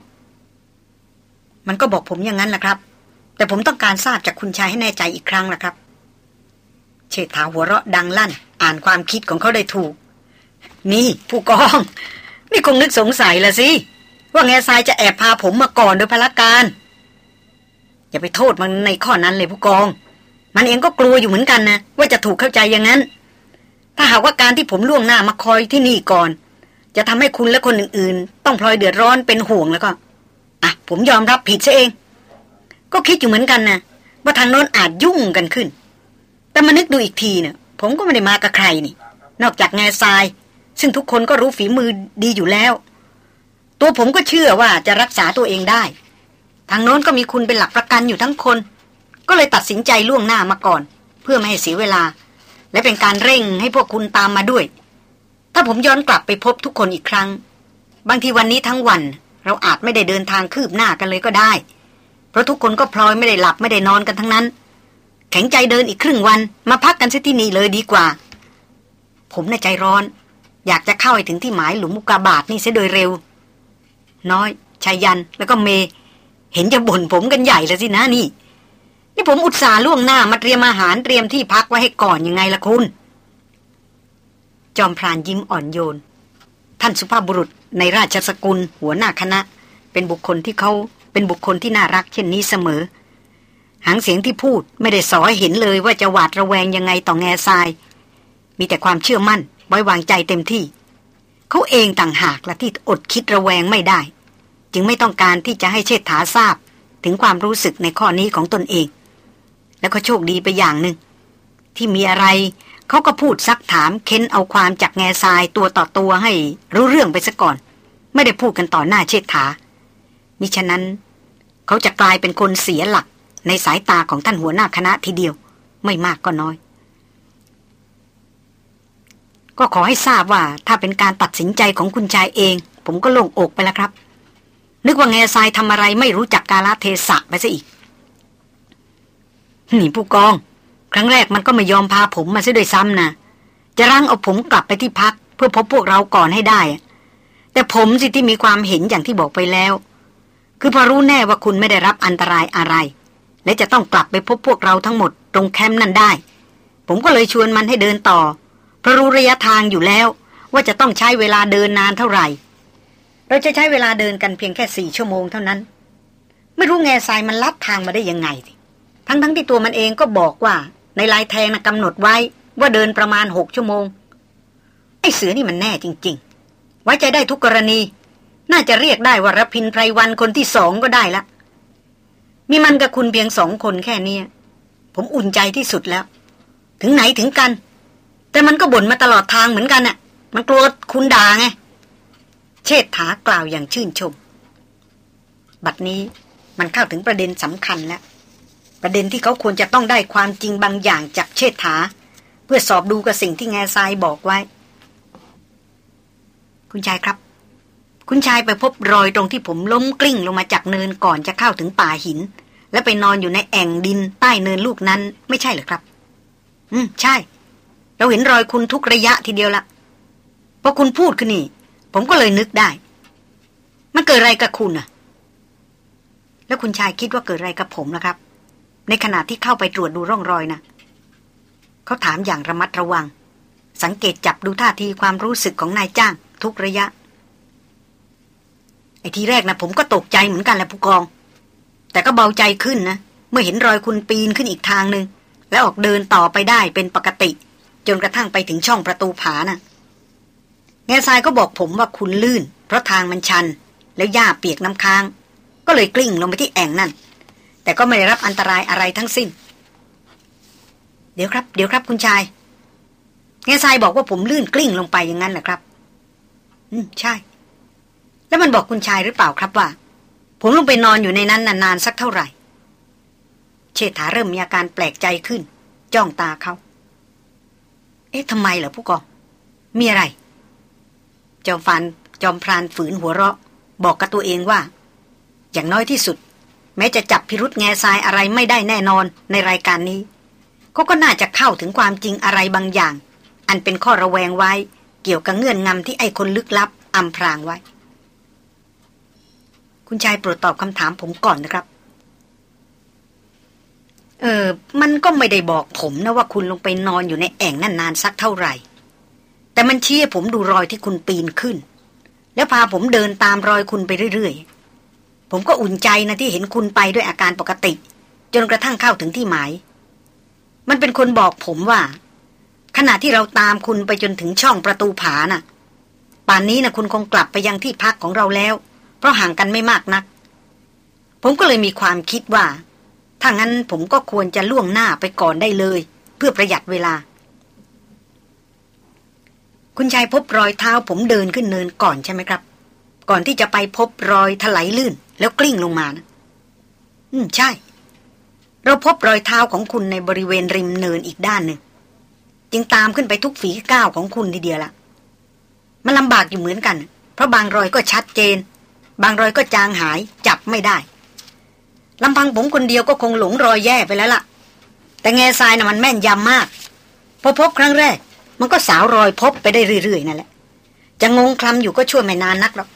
มันก็บอกผมอย่างนั้นแหละครับ แต่ผมต้องการทราบจากคุณชายให้แน่ใจอีกครั้งละครับ เชษฐาหัวเราะดังลั่น อ่านความคิดของเขาได้ถูก นี่ผู้กองนี่คงนึกสงสัยละสิว่าแง่ทรายจะแอบพาผมมาก่อนโดยพละการ อย่าไปโทษมันในข้อนั้นเลยผู้กอง มันเองก็กลัวอยู่เหมือนกันนะว่าจะถูกเข้าใจอย่างนั้น ถ้าหากว่าการที่ผมล่วงหน้ามาคอยที่นี่ก่อน จะทำให้คุณและคนอื่น ๆ ต้องพลอยเดือดร้อนเป็นห่วงแล้วก็อะผมยอมรับผิดซะเอง ก็คิดอยู่เหมือนกันนะว่าทางโน้นอาจยุ่งกันขึ้น แต่มานึกดูอีกทีเนี่ยผมก็ไม่ได้มากับใครนี่ นอกจากแง่ทราย ซึ่งทุกคนก็รู้ฝีมือดีอยู่แล้ว ตัวผมก็เชื่อว่าจะรักษาตัวเองได้ ทางโน้นก็มีคุณเป็นหลักประกันอยู่ทั้งคน ก็เลยตัดสินใจล่วงหน้ามาก่อน เพื่อไม่ให้เสียเวลา และเป็นการเร่งให้พวกคุณตามมาด้วย ถ้าผมย้อนกลับไปพบทุกคนอีกครั้ง บางทีวันนี้ทั้งวัน เราอาจไม่ได้เดินทางคืบหน้ากันเลยก็ได้ เพราะทุกคนก็พลอยไม่ได้หลับไม่ได้นอนกันทั้งนั้น แข็งใจเดินอีกครึ่งวันมาพักกันที่นี่เลยดีกว่า ผมในใจร้อน อยากจะเข้าให้ถึงที่หมายหลุมมุกาบาทนี่เสียโดยเร็ว น้อยชายันแล้วก็เม เห็นจะบ่นผมกันใหญ่แล้วสินะนี่ นี่ผมอุตส่าห์ล่วงหน้ามาเตรียมอาหารเตรียมที่พักไว้ให้ก่อนยังไงล่ะคุณ จอมพรานยิ้มอ่อนโยน ท่านสุภาพบุรุษในราชสกุล หัวหน้าคณะ เป็นบุคคลที่เขาเป็นบุคคลที่น่ารักเช่นนี้เสมอ หางเสียงที่พูดไม่ได้สอให้เห็นเลยว่าจะหวาดระแวงยังไงต่อแง่ทราย มีแต่ความเชื่อมั่นไว้วางใจเต็มที่ เขาเองต่างหากละที่อดคิดระแวงไม่ได้ จึงไม่ต้องการที่จะให้เชษฐาทราบ ถึงความรู้สึกในข้อนี้ของตนเอง แล้วก็โชคดีไปอย่างหนึ่ง ที่มีอะไรเขาก็พูดซักถามเค้นเอาความจากแง่ทรายตัวต่อตัวให้รู้เรื่องไปซะก่อน ไม่ได้พูดกันต่อหน้าเชษฐามิฉะนั้น เขาจะกลายเป็นคนเสียหลักในสายตาของท่านหัวหน้าคณะทีเดียว ไม่มากก็น้อย ก็ขอให้ทราบว่าถ้าเป็นการตัดสินใจของคุณชายเอง ผมก็โล่งอกไปแล้วครับ นึกว่าแง่ทรายทำอะไรไม่รู้จักกาลเทศะไปซะอีก นี่ผู้กอง ครั้งแรกมันก็ไม่ยอมพาผมมาซะด้วยซ้ำนะจะรั้งเอาผมกลับไปที่พัก เพื่อพบพวกเราก่อนให้ได้ แต่ผมสิที่มีความเห็นอย่างที่บอกไปแล้ว คือพอรู้แน่ว่าคุณไม่ได้รับอันตรายอะไร และจะต้องกลับไปพบพวกเราทั้งหมด ตรงแคมป์นั้นได้ ผมก็เลยชวนมันให้เดินต่อเพราะรู้ระยะทางอยู่แล้ว ว่าจะต้องใช้เวลาเดินนานเท่าไหร่ เราจะใช้เวลาเดินกันเพียงแค่สี่ชั่วโมงเท่านั้น ไม่รู้แง่ทรายมันลัดทางมาได้ยังไง ทั้งทั้งที่ตัวมันเองก็บอกว่า ในลายแทงนะกำหนดไว้ว่าเดินประมาณหกชั่วโมง ไอ้เสือนี่มันแน่จริง ๆ ไว้ใจได้ทุกกรณี น่าจะเรียกได้ว่ารพินไพรวันคนที่สองก็ได้ละ มีมันกับคุณเพียงสองคนแค่นี้ผมอุ่นใจที่สุดแล้ว ถึงไหนถึงกัน แต่มันก็บ่นมาตลอดทางเหมือนกันน่ะ มันกลัวคุณด่าไง เชษฐากล่าวอย่างชื่นชม บัดนี้มันเข้าถึงประเด็นสำคัญแล้ว ประเด็นที่เขาควรจะต้องได้ความจริงบางอย่างจากเชษฐา เพื่อสอบดูกับสิ่งที่แง่ทรายบอกไว้ คุณชายครับ คุณชายไปพบรอยตรงที่ผมล้มกลิ้งลงมาจากเนินก่อนจะเข้าถึงป่าหิน และไปนอนอยู่ในแอ่งดินใต้เนินลูกนั้น ไม่ใช่เหรอครับ อืม ใช่ เราเห็นรอยคุณทุกระยะทีเดียวละพอคุณพูดขึ้นนี่ ผมก็เลยนึกได้ มันเกิดอะไรกับคุณอะแล้วคุณชายคิดว่าเกิดอะไรกับผมนะครับ ในขณะที่เข้าไปตรวจดูร่องรอยนะเขาถามอย่างระมัดระวัง สังเกตจับดูท่าทีความรู้สึกของนายจ้าง ทุกระยะ ไอ้ทีแรกนะผมก็ตกใจเหมือนกันแหละผู้กอง แต่ก็เบาใจขึ้นนะเมื่อเห็นรอยคุณปีนขึ้นอีกทางหนึ่งแล้วออกเดินต่อไปได้เป็นปกติ จนกระทั่งไปถึงช่องประตูผานะ่ะ แง่ทรายก็บอกผมว่าคุณลื่น เพราะทางมันชัน แล้วหญ้าเปียกน้ำค้าง ก็เลยกลิ้งลงไปที่แอ่งนั่น แต่ก็ไม่ได้รับอันตรายอะไรทั้งสิ้น เดี๋ยวครับ เดี๋ยวครับคุณชายเงซายบอกว่าผมลื่นกลิ้งลงไปอย่างนั้นแหละครับ อืมใช่ แล้วมันบอกคุณชายหรือเปล่าครับว่า ผมลงไปนอนอยู่ในนั้นนานๆสักเท่าไหร่ เชษฐาเริ่มมีอาการแปลกใจขึ้น จ้องตาเขา เอ๊ะทำไมเหรอผู้กองมีอะไร จอมฟันจอมพรานฝืนหัวเราะ บอกกับตัวเองว่า อย่างน้อยที่สุด แม้จะจับพิรุษแง่ทรายอะไรไม่ได้แน่นอนในรายการนี้เขาก็น่าจะเข้าถึงความจริงอะไรบางอย่าง อันเป็นข้อระแวงไว้ เกี่ยวกับเงื่อนงำที่ไอ้คนลึกลับอำพรางไว้ คุณชายโปรดตอบคำถามผมก่อนนะครับ เออมันก็ไม่ได้บอกผมนะว่าคุณลงไปนอนอยู่ในแอ่งนั่นนานสักเท่าไหร่ แต่มันชี้ผมดูรอยที่คุณปีนขึ้น แล้วพาผมเดินตามรอยคุณไปเรื่อยๆ ผมก็อุ่นใจนะที่เห็นคุณไปด้วยอาการปกติ จนกระทั่งเข้าถึงที่หมาย มันเป็นคนบอกผมว่า ขณะที่เราตามคุณไปจนถึงช่องประตูผานะ่ะ ป่านนี้นะคุณคงกลับไปยังที่พักของเราแล้ว เพราะห่างกันไม่มากนัก ผมก็เลยมีความคิดว่าถ้างั้นผมก็ควรจะล่วงหน้าไปก่อนได้เลย เพื่อประหยัดเวลา คุณชายพบรอยเท้าผมเดินขึ้นเนินก่อนใช่ไหมครับ ก่อนที่จะไปพบรอยถลายลื่น แล้วกลิ้งลงมานะอืมใช่ เราพบรอยเท้าของคุณในบริเวณริมเนินอีกด้านหนึ่งจึงตามขึ้นไปทุกฝีก้าวของคุณทีเดียวละมันลำบากอยู่เหมือนกัน เพราะบางรอยก็ชัดเจน บางรอยก็จางหายจับไม่ได้ลำพังผมคนเดียวก็คงหลงรอยแย่ไปแล้วล่ะ แต่แง่ทรายนะ่ะมันแม่นยำมาก พอพบครั้งแรก มันก็สาวรอยพบไปได้เรื่อยๆนั่นแหละ จะงงคลำอยู่ก็ช่วยไม่นานนักหรอก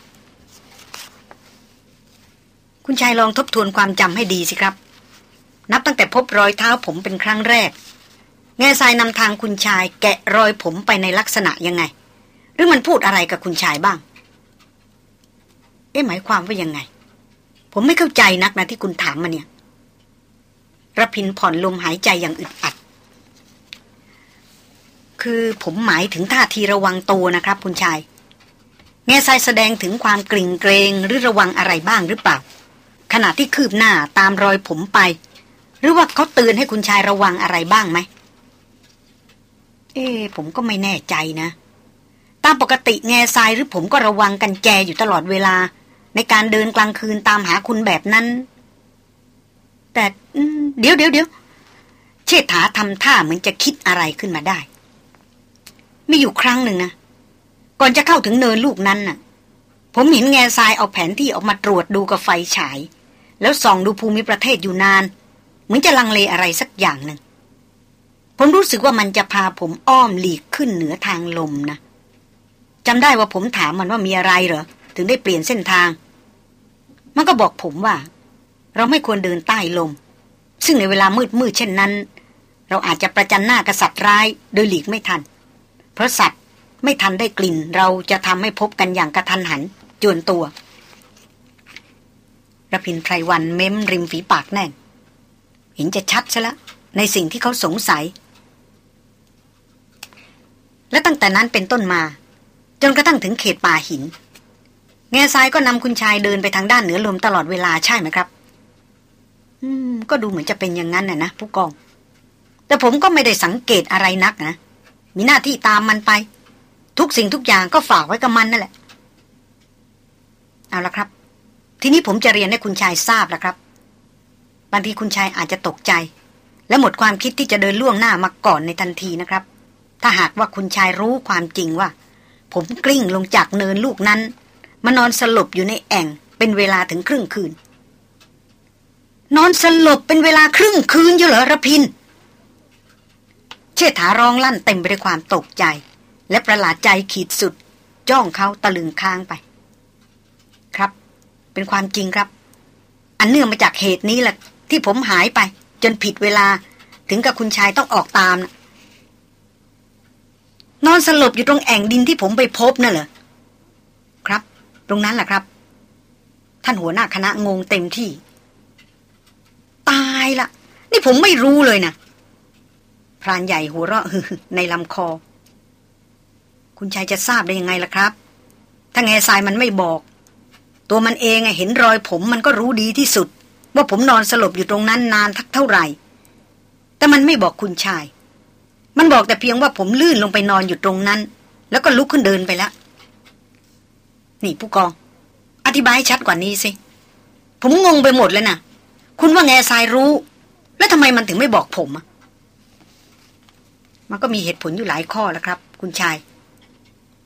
คุณชายลองทบทวนความจำให้ดีสิครับ นับตั้งแต่พบรอยเท้าผมเป็นครั้งแรก แง่ทรายนำทางคุณชายแกะรอยผมไปในลักษณะยังไง หรือมันพูดอะไรกับคุณชายบ้าง เอ๊ะหมายความว่ายังไง ผมไม่เข้าใจนักนะที่คุณถามมาเนี่ยระพินผ่อนลมหายใจอย่างอึดอัด คือผมหมายถึงท่าทีระวังตัวนะครับ คุณชายแง่ทรายแสดงถึงความกริ่งเกรงหรือระวังอะไรบ้างหรือเปล่า ขณะที่คืบหน้าตามรอยผมไป หรือว่าเขาเตือนให้คุณชายระวังอะไรบ้างไหม เอ๊ผมก็ไม่แน่ใจนะ ตามปกติแง่ทรายหรือผมก็ระวังกันแจอยู่ตลอดเวลา ในการเดินกลางคืนตามหาคุณแบบนั้น แต่เดี๋ยวเดี๋ยวเดี๋ยวเชษฐาทำท่าเหมือนจะคิดอะไรขึ้นมาได้ มีอยู่ครั้งหนึ่งนะ ก่อนจะเข้าถึงเนินลูกนั้นน่ะ ผมเห็นแง่ทรายเอาแผนที่ออกมาตรวจดูกับไฟฉาย แล้วส่องดูภูมิประเทศอยู่นาน เหมือนจะลังเลอะไรสักอย่างหนึ่งผมรู้สึกว่ามันจะพาผมอ้อมหลีกขึ้นเหนือทางลมนะจำได้ว่าผมถามมันว่ามีอะไรเหรอ ถึงได้เปลี่ยนเส้นทาง มันก็บอกผมว่า เราไม่ควรเดินใต้ลม ซึ่งในเวลามืดมืดเช่นนั้น เราอาจจะประจันหน้ากับสัตว์ร้ายโดยหลีกไม่ทัน เพราะสัตว์ไม่ทันได้กลิ่นเราจะทำให้พบกันอย่างกระทันหัน จวนตัวระพินไพรวันเม้มริมฝีปากแน่น เห็นจะชัดซะละ ในสิ่งที่เขาสงสัย และตั้งแต่นั้นเป็นต้นมา จนกระทั่งถึงเขตป่าหิน แง่ทรายก็นำคุณชายเดินไปทางด้านเหนือลมตลอดเวลาใช่ไหมครับ อืม ก็ดูเหมือนจะเป็นอย่างนั้นน่ะนะผู้กอง แต่ผมก็ไม่ได้สังเกตอะไรนักนะ มีหน้าที่ตามมันไป ทุกสิ่งทุกอย่างก็ฝากไว้กับมันนั่นแหละ เอาละครับ ทีนี้ผมจะเรียนให้คุณชายทราบล้วครับ บางทีคุณชายอาจจะตกใจ และหมดความคิดที่จะเดินล่วงหน้ามาก่อนในทันทีนะครับ ถ้าหากว่าคุณชายรู้ความจริงว่า ผมกลิ้งลงจากเนินลูกนั้นมานอนสลบอยู่ในแอ่ง เป็นเวลาถึงครึ่งคืน นอนสลบเป็นเวลาครึ่งคืนอยู่เหรอระพิน ชษฐาร้องลั่นเต็มไปด้วยความตกใจ และประหลาดใจขีดสุด จ้องเขาตะลึงค้างไป ครับ เป็นความจริงครับ อันเนื่องมาจากเหตุนี้แหละที่ผมหายไป จนผิดเวลา ถึงกับคุณชายต้องออกตามนะนอนสลบอยู่ตรงแอ่งดินที่ผมไปพบน่ะเหรอครับ ตรงนั้นแหละครับ ท่านหัวหน้าคณะงงเต็มที่ ตายละนี่ผมไม่รู้เลยนะ พรานใหญ่หัวเราะในลำคอ คุณชายจะทราบได้ยังไงล่ะครับ ถ้าแง่ทรายมันไม่บอก ตัวมันเองเห็นรอยผมมันก็รู้ดีที่สุด ว่าผมนอนสลบอยู่ตรงนั้นนานทักเท่าไหร่ แต่มันไม่บอกคุณชาย มันบอกแต่เพียงว่าผมลื่นลงไปนอนอยู่ตรงนั้น แล้วก็ลุกขึ้นเดินไปแล้วนี่ผู้กอง อธิบายชัดกว่านี้สิ ผมงงไปหมดเลยนะคุณว่าแง่ทรายรู้ แล้วทำไมมันถึงไม่บอกผมอะ มันก็มีเหตุผลอยู่หลายข้อแล้วครับ คุณชาย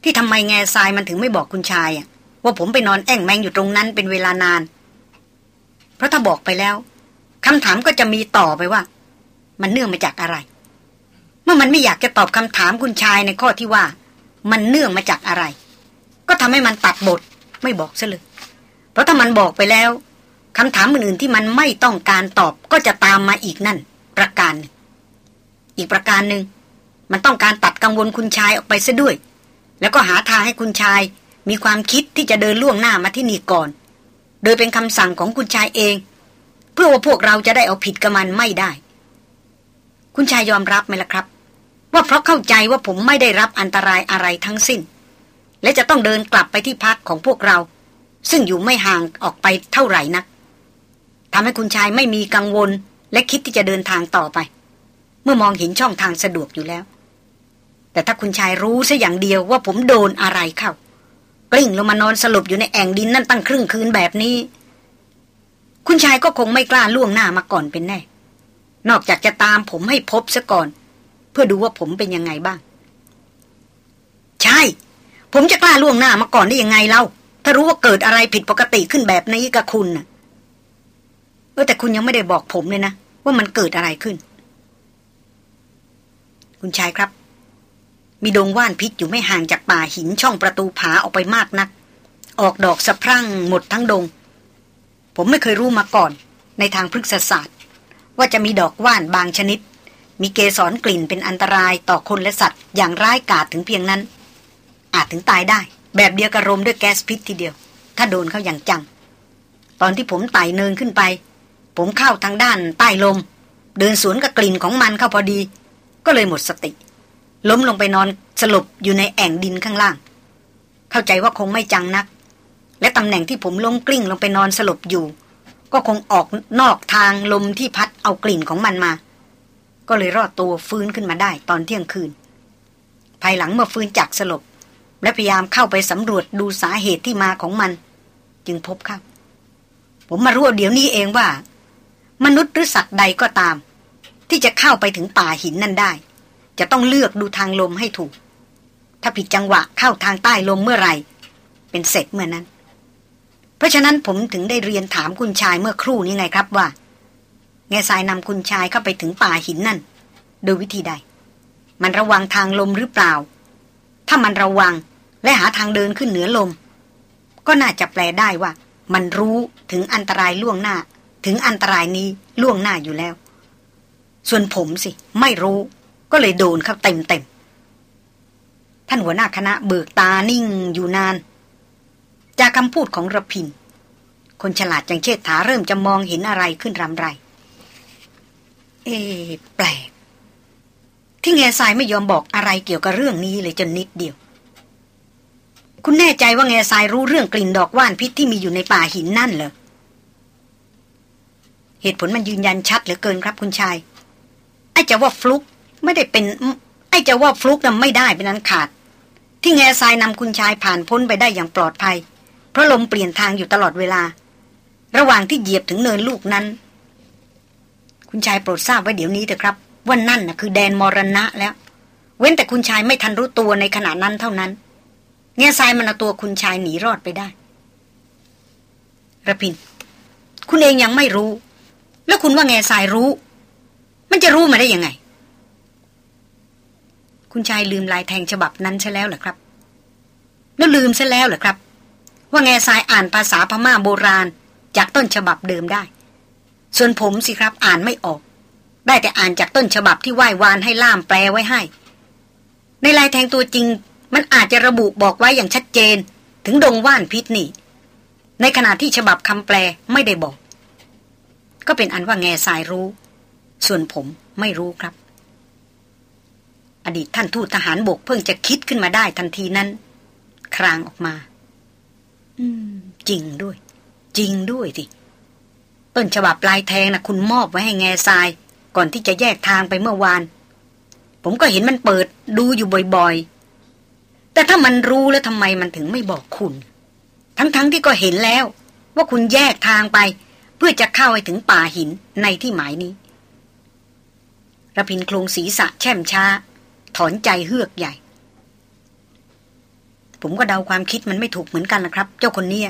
ที่ทำไมแง่ทรายมันถึงไม่บอกคุณชายว่าผมไปนอนแอ่งแมงอยู่ตรงนั้นเป็นเวลานาน เพราะถ้าบอกไปแล้วคำถามก็จะมีต่อไปว่า มันเนื่องมาจากอะไร เมื่อมันไม่อยากจะตอบคำถามคุณชายในข้อที่ว่า มันเนื่องมาจากอะไร ก็ทำให้มันตัดบท ไม่บอกซะเลย เพราะถ้ามันบอกไปแล้วคำถามอื่นๆที่มันไม่ต้องการตอบก็จะตามมาอีกนั่น ประการ อีกประการหนึ่ง มันต้องการตัดกังวลคุณชายออกไปซะด้วย แล้วก็หาทางให้คุณชายมีความคิดที่จะเดินล่วงหน้ามาที่นี่ก่อน โดยเป็นคำสั่งของคุณชายเอง เพื่อว่าพวกเราจะได้เอาผิดกับมันไม่ได้ คุณชายยอมรับไหมล่ะครับ ว่าเพราะเข้าใจว่าผมไม่ได้รับอันตรายอะไรทั้งสิ้น และจะต้องเดินกลับไปที่พักของพวกเรา ซึ่งอยู่ไม่ห่างออกไปเท่าไหร่นักทำให้คุณชายไม่มีกังวลและคิดที่จะเดินทางต่อไป เมื่อมองเห็นช่องทางสะดวกอยู่แล้ว แต่ถ้าคุณชายรู้ซะอย่างเดียวว่าผมโดนอะไรเข้ากลิ้งลงมานอนสลบอยู่ในแอ่งดินนั่นตั้งครึ่งคืนแบบนี้ คุณชายก็คงไม่กล้าล่วงหน้ามาก่อนเป็นแน่ นอกจากจะตามผมให้พบซะก่อน เพื่อดูว่าผมเป็นยังไงบ้าง ใช่ ผมจะกล้าล่วงหน้ามาก่อนได้ยังไงเล่า ถ้ารู้ว่าเกิดอะไรผิดปกติขึ้นแบบนี้กับคุณน่ะเออแต่คุณยังไม่ได้บอกผมเลยนะว่ามันเกิดอะไรขึ้น คุณชายครับ มีดงว่านพิษอยู่ไม่ห่างจากป่าหินช่องประตูผาออกไปมากนัก ออกดอกสะพรั่งหมดทั้งดง ผมไม่เคยรู้มาก่อน ในทางพฤกษศาสตร์ ว่าจะมีดอกว่านบางชนิด มีเกสรกลิ่นเป็นอันตรายต่อคนและสัตว์ อย่างร้ายกาจถึงเพียงนั้น อาจถึงตายได้ แบบเดียวกับรมด้วยแก๊สพิษทีเดียว ถ้าโดนเขาอย่างจัง ตอนที่ผมไต่เนินขึ้นไป ผมเข้าทางด้านใต้ลม เดินสวนกับกลิ่นของมันเข้าพอดี ก็เลยหมดสติ ล้มลงไปนอนสลบอยู่ในแอ่งดินข้างล่าง เข้าใจว่าคงไม่จังนัก และตำแหน่งที่ผมล้มกลิ้งลงไปนอนสลบอยู่ ก็คงออกนอกทางลมที่พัดเอากลิ่นของมันมา ก็เลยรอดตัวฟื้นขึ้นมาได้ตอนเที่ยงคืน ภายหลังเมื่อฟื้นจากสลบ และพยายามเข้าไปสำรวจดูสาเหตุที่มาของมัน จึงพบครับ ผมมารู้เดี๋ยวนี้เองว่า มนุษย์หรือสัตว์ใดก็ตาม ที่จะเข้าไปถึงป่าหินนั่นได้ จะต้องเลือกดูทางลมให้ถูก ถ้าผิดจังหวะเข้าทางใต้ลมเมื่อไหร่ เป็นเสร็จเมื่อนั้น เพราะฉะนั้นผมถึงได้เรียนถามคุณชายเมื่อครู่นี้ไงครับว่า แง่ทรายนำคุณชายเข้าไปถึงป่าหินนั่น โดยวิธีใด มันระวังทางลมหรือเปล่า ถ้ามันระวังและหาทางเดินขึ้นเหนือลม ก็น่าจะแปลได้ว่า มันรู้ถึงอันตรายล่วงหน้า ถึงอันตรายนี้ล่วงหน้าอยู่แล้ว ส่วนผมสิ ไม่รู้ ก็เลยโดนเข้าเต็มเต็มท่านหัวหน้าคณะเบิกตานิ่งอยู่นาน จากคำพูดของระพิน คนฉลาดจังเชษฐาเริ่มจะมองเห็นอะไรขึ้นรำไร เอแปลก ที่แง่ทรายไม่ยอมบอกอะไรเกี่ยวกับเรื่องนี้เลยจนนิดเดียว คุณแน่ใจว่าแง่ทรายรู้เรื่องกลิ่นดอกว่านพิษที่มีอยู่ในป่าหินนั่นเหรอ เหตุผลมันยืนยันชัดเหลือเกินครับคุณชายไอ้จะว่าฟลุก ไม่ได้เป็น ไอ้จะว่าฟลุกนั้นไม่ได้เป็นอันขาด ที่แง่ทรายนำคุณชายผ่านพ้นไปได้อย่างปลอดภัย เพราะลมเปลี่ยนทางอยู่ตลอดเวลา ระหว่างที่เหยียบถึงเนินลูกนั้น คุณชายโปรดทราบไว้เดี๋ยวนี้เถอะครับว่านั่นน่ะคือแดนมรณะแล้ว เว้นแต่คุณชายไม่ทันรู้ตัวในขณะนั้นเท่านั้นแง่ทรายมันเอาตัวคุณชายหนีรอดไปได้ระพิน คุณเองยังไม่รู้ แล้วคุณว่าแง่ทรายรู้ มันจะรู้มาได้ยังไง คุณชายลืมลายแทงฉบับนั้นใช่แล้วเหรอครับ แล้วลืมซะแล้วเหรอครับ ว่าแง่ทรายอ่านภาษาพม่าโบราณ จากต้นฉบับเดิมได้ ส่วนผมสิครับอ่านไม่ออก ได้แต่อ่านจากต้นฉบับที่ไหว้วานให้ล่ามแปลไว้ให้ ในลายแทงตัวจริง มันอาจจะระบุบอกไว้อย่างชัดเจน ถึงดงว่านพิษนี่ ในขณะที่ฉบับคำแปลไม่ได้บอก ก็เป็นอันว่าแง่ทรายรู้ ส่วนผมไม่รู้ครับ อดีตท่านทูตทหารบกเพิ่งจะคิดขึ้นมาได้ทันทีนั้น ครางออกมา อืม จริงด้วย จริงด้วยสิต้นฉบับปลายแทงนะคุณมอบไว้ให้แง่ทราย ก่อนที่จะแยกทางไปเมื่อวาน ผมก็เห็นมันเปิดดูอยู่บ่อยๆ แต่ถ้ามันรู้แล้วทำไมมันถึงไม่บอกคุณ ทั้งๆทที่ก็เห็นแล้ว ว่าคุณแยกทางไป เพื่อจะเข้าไปถึงป่าหินในที่หมายนี้ระพินโครงศีรษะแช่มช้า ถอนใจเฮือกใหญ่ ผมก็เดาความคิดมันไม่ถูกเหมือนกันนะครับ เจ้าคนนี้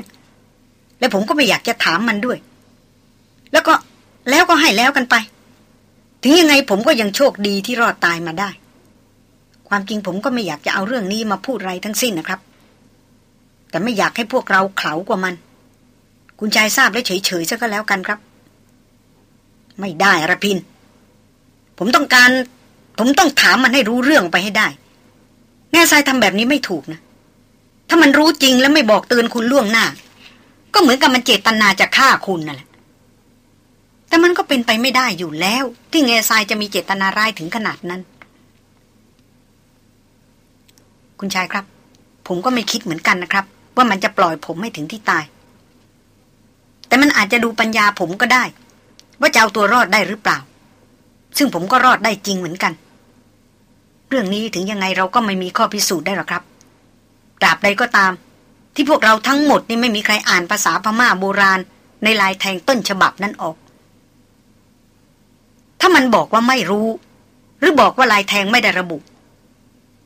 และผมก็ไม่อยากจะถามมันด้วย แล้วก็แล้วก็ให้แล้วกันไป ถึงยังไงผมก็ยังโชคดีที่รอดตายมาได้ ความจริงผมก็ไม่อยากจะเอาเรื่องนี้มาพูดไรทั้งสิ้นนะครับ แต่ไม่อยากให้พวกเราเข่ากว่ามัน คุณชายทราบและเฉยๆซะก็แล้วกันครับ ไม่ได้ระพิน ผมต้องการ ผมต้องถามมันให้รู้เรื่องไปให้ได้ แง่ทรายทำแบบนี้ไม่ถูกนะ ถ้ามันรู้จริงแล้วไม่บอกเตือนคุณล่วงหน้า ก็เหมือนกับมันเจตนาจะฆ่าคุณนั่นแหละ แต่มันก็เป็นไปไม่ได้อยู่แล้ว ที่แง่ทรายจะมีเจตนาร้ายถึงขนาดนั้น คุณชายครับ ผมก็ไม่คิดเหมือนกันนะครับ ว่ามันจะปล่อยผมให้ถึงที่ตาย แต่มันอาจจะดูปัญญาผมก็ได้ ว่าจะเอาตัวรอดได้หรือเปล่าซึ่งผมก็รอดได้จริงเหมือนกัน เรื่องนี้ถึงยังไงเราก็ไม่มีข้อพิสูจน์ได้หรอกครับตราบใดก็ตาม ที่พวกเราทั้งหมดนี่ไม่มีใครอ่านภาษาพม่าโบราณ ในลายแทงต้นฉบับนั้นออก ถ้ามันบอกว่าไม่รู้ หรือบอกว่าลายแทงไม่ได้ระบุ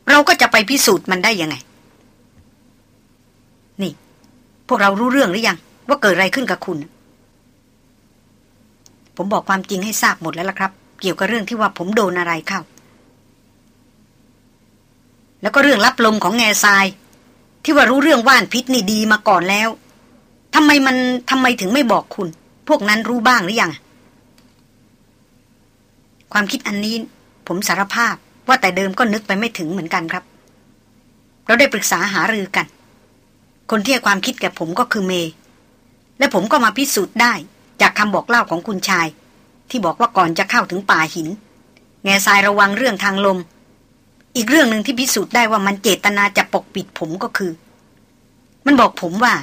เราก็จะไปพิสูจน์มันได้ยังไง นี่ พวกเรารู้เรื่องหรือยัง ว่าเกิดอะไรขึ้นกับคุณ ผมบอกความจริงให้ทราบหมดแล้วล่ะครับ เกี่ยวกับเรื่องที่ว่าผมโดนอะไรเข้า แล้วก็เรื่องรับลมของแง่ทราย ที่ว่ารู้เรื่องว่านพิษนี่ดีมาก่อนแล้วทำไมมันทำไมถึงไม่บอกคุณ พวกนั้นรู้บ้างหรือยัง ความคิดอันนี้ ผมสารภาพว่าแต่เดิมก็นึกไปไม่ถึงเหมือนกันครับ เราได้ปรึกษาหารือกัน คนที่ให้ความคิดแก่ผมก็คือเมย์และผมก็มาพิสูจน์ได้จากคำบอกเล่าของคุณชาย ที่บอกว่าก่อนจะเข้าถึงป่าหิน แง่ทรายระวังเรื่องทางลม อีกเรื่องหนึ่งที่พิสูจน์ได้ว่ามันเจตนาจะปกปิดผมก็คือ มันบอกผมว่า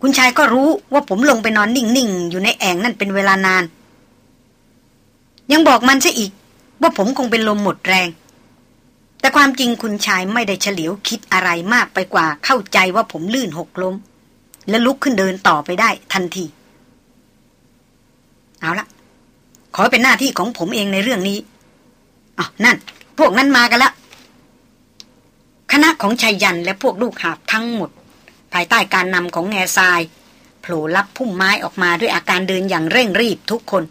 คุณชายก็รู้ว่าผมลงไปนอนนิ่งๆ อยู่ในแอ่งนั่นเป็นเวลานาน ยังบอกมันซะอีก ว่าผมคงเป็นลมหมดแรง แต่ความจริงคุณชายไม่ได้เฉลียวคิดอะไรมากไปกว่า เข้าใจว่าผมลื่นหกล้ม และลุกขึ้นเดินต่อไปได้ทันที เอาละขอเป็นหน้าที่ของผมเองในเรื่องนี้อ๋อนั่น พวกนั้นมากันละคณะของชายยันและพวกลูกหาบทั้งหมด ภายใต้การนำของแง่ทรายโผล่ลับพุ่มไม้ออกมาด้วยอาการเดินอย่างเร่งรีบทุกคน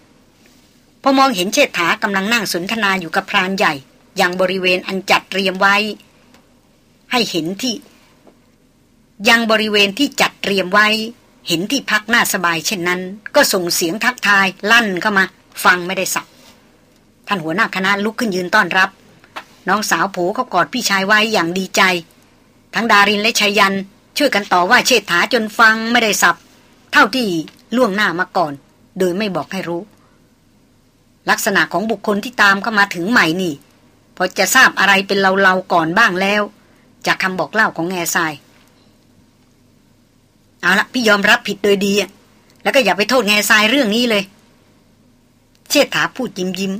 พอมองเห็นเชษฐากำลังนั่งสนทนาอยู่กับพรานใหญ่ อยังบริเวณอันจัดเตรียมไว้ ให้เห็นที่ ยังบริเวณที่จัดเตรียมไว้ เห็นที่พักหน้าสบายเช่นนั้น ก็ส่งเสียงทักทายลั่นเข้ามา ฟังไม่ได้สับท่านหัวหน้าคณะลุกขึ้นยืนต้อนรับ น้องสาวโผเขากอดพี่ชายไว้อย่างดีใจ ทั้งดารินและชัยยัน ช่วยกันต่อว่าเชษฐาจนฟังไม่ได้สับ เท่าที่ล่วงหน้ามาก่อน โดยไม่บอกให้รู้ ลักษณะของบุคคลที่ตามเข้ามาถึงใหม่นี่พอจะทราบอะไรเป็นเราๆก่อนบ้างแล้ว จากคำบอกเล่าของแง่ทรายเอาละพี่ยอมรับผิดโดยดีแล้วก็อย่าไปโทษแง่ทรายเรื่องนี้เลย เชษฐาพูดยิ้มยิ้ม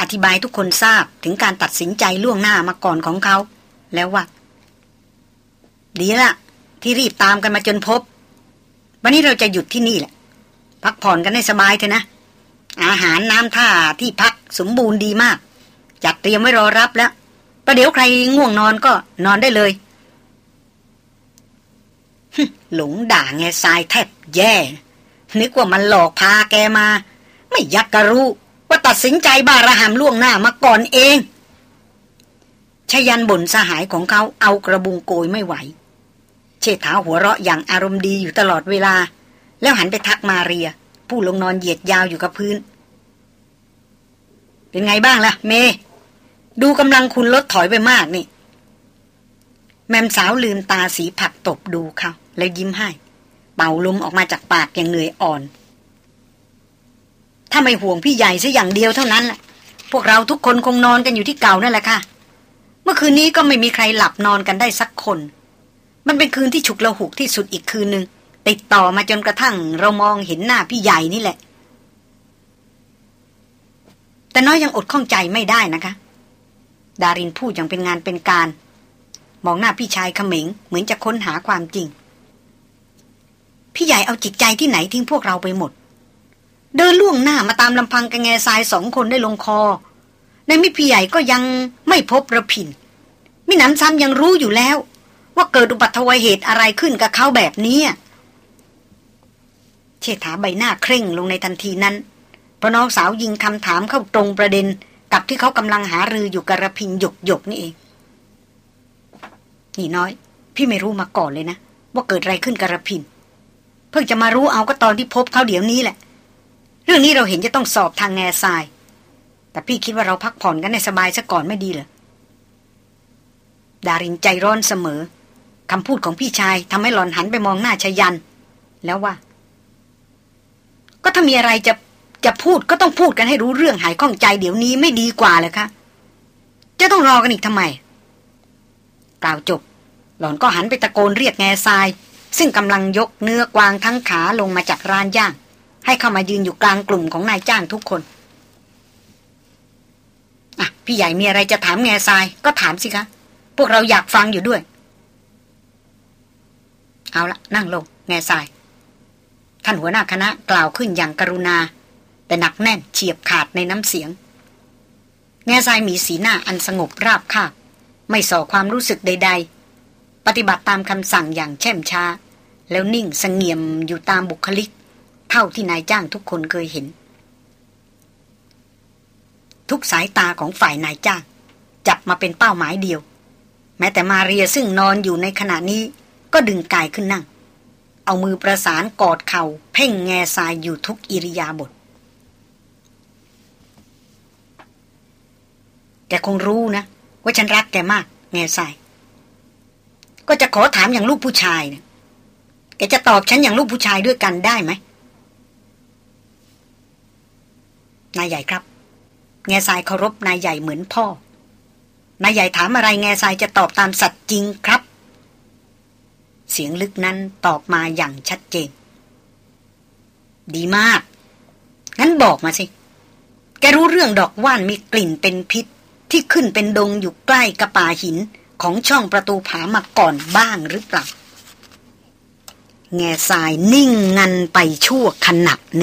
อธิบายทุกคนทราบถึงการตัดสินใจล่วงหน้ามาก่อนของเขา แล้วว่า ดีละที่รีบตามกันมาจนพบ วันนี้เราจะหยุดที่นี่แหละ พักผ่อนกันให้สบายเถอะนะ อาหารน้ำท่าที่พักสมบูรณ์ดีมาก จัดเตรียมไว้รอรับแล้วประเดี๋ยวใครง่วงนอนก็นอนได้เลยหลงด่าแงทรายแทบแย่ นึกว่ามันหลอกพาแกมา ไม่ยักกระรู้ ว่าตัดสินใจบาระหามล่วงหน้ามาก่อนเองชยันบ่นสหายของเขาเอากระบุงโกยไม่ไหว เชษฐาหัวเราะอย่างอารมณ์ดีอยู่ตลอดเวลา แล้วหันไปทักมาเรีย ผู้ลงนอนเหยียดยาวอยู่กับพื้น เป็นไงบ้างล่ะ เม ดูกำลังคุณลดถอยไปมากนี่ แม่มสาวลืมตาสีผักตบดูเขาแล้วยิ้มให้ เป่าลมออกมาจากปากอย่างเหนื่อยอ่อน ถ้าไม่ห่วงพี่ใหญ่ซะอย่างเดียวเท่านั้นแหละพวกเราทุกคนคงนอนกันอยู่ที่เก่านั่นแหละค่ะ เมื่อคืนนี้ก็ไม่มีใครหลับนอนกันได้สักคน มันเป็นคืนที่ฉุกละหุกที่สุดอีกคืนหนึ่งติดต่อมาจนกระทั่งเรามองเห็นหน้าพี่ใหญ่นี่แหละ แต่น้อยยังอดข้องใจไม่ได้นะคะ ดารินพูดอย่างเป็นงานเป็นการ มองหน้าพี่ชายเขม็งเหมือนจะค้นหาความจริง พี่ใหญ่เอาจิตใจที่ไหนทิ้งพวกเราไปหมด เดินล่วงหน้ามาตามลำพังกระแงทรายสองคนได้ลงคอ ในมิพี่ใหญ่ก็ยังไม่พบระพินมิหนำซ้ำยังรู้อยู่แล้ว ว่าเกิดอุบัติเหตุอะไรขึ้นกับเขาแบบนี้เชษฐาใบหน้าเคร่งลงในทันทีนั้น เพราะน้องสาวยิงคำถามเข้าตรงประเด็น กับที่เขากำลังหารืออยู่กระพินหยกหยกนี่เอง นี่น้อย พี่ไม่รู้มาก่อนเลยนะ ว่าเกิดอะไรขึ้นกระพิน เพิ่งจะมารู้เอาก็ตอนที่พบเขาเดี๋ยวนี้แหละ เรื่องนี้เราเห็นจะต้องสอบทางแง่ทราย แต่พี่คิดว่าเราพักผ่อนกันในสบายซะก่อนไม่ดีเหรอ ดารินใจร้อนเสมอคำพูดของพี่ชายทำให้หลอนหันไปมองหน้าชยัน แล้วว่า ก็ถ้ามีอะไรจะจะพูดก็ต้องพูดกันให้รู้เรื่องหายข้องใจเดี๋ยวนี้ไม่ดีกว่าเลยคะจะต้องรอกันอีกทำไม กล่าวจบ หล่อนก็หันไปตะโกนเรียกแง่ทราย ซึ่งกำลังยกเนื้อกวางทั้งขาลงมาจากร้านย่าง ให้เข้ามายืนอยู่กลางกลุ่มของนายจ้างทุกคนอะพี่ใหญ่มีอะไรจะถามแง่ทรายก็ถามสิคะ พวกเราอยากฟังอยู่ด้วย เอาละนั่งลง แง่ทราย ท่านหัวหน้าคณะกล่าวขึ้นอย่างกรุณา แต่หนักแน่นเฉียบขาดในน้ำเสียง แง่ทรายมีสีหน้าอันสงบราบคาบไม่ส่อความรู้สึกใด ๆ ปฏิบัติตามคำสั่งอย่างแช่มช้า แล้วนิ่งสงเงียมอยู่ตามบุคลิก เท่าที่นายจ้างทุกคนเคยเห็น ทุกสายตาของฝ่ายนายจ้าง จับมาเป็นเป้าหมายเดียว แม้แต่มาเรียซึ่งนอนอยู่ในขณะนี้ ก็ดึงกายขึ้นนั่ง เอามือประสานกอดเขา่าเพ่งแง่ทรายอยู่ทุกอิริยาบถแกคงรู้นะ ว่าฉันรักแกมาก แง่ใส่ก็จะขอถามอย่างลูกผู้ชายนะจะตอบฉันอย่างลูกผู้ชายด้วยกันได้ไหม นายใหญ่ครับ แง่ทรายเคารพนายใหญ่เหมือนพ่อ นายใหญ่ถามอะไรแง่ทรายจะตอบตามสัตย์จริงครับ เสียงลึกนั้นตอบมาอย่างชัดเจน ดีมาก งั้นบอกมาสิ แกรู้เรื่องดอกว่านมีกลิ่นเป็นพิษที่ขึ้นเป็นดงอยู่ใกล้กระป่าหินของช่องประตูผามาก่อนบ้างหรือเปล่าแง่ทรายนิ่งงันไปชั่วขณะหนึ่ง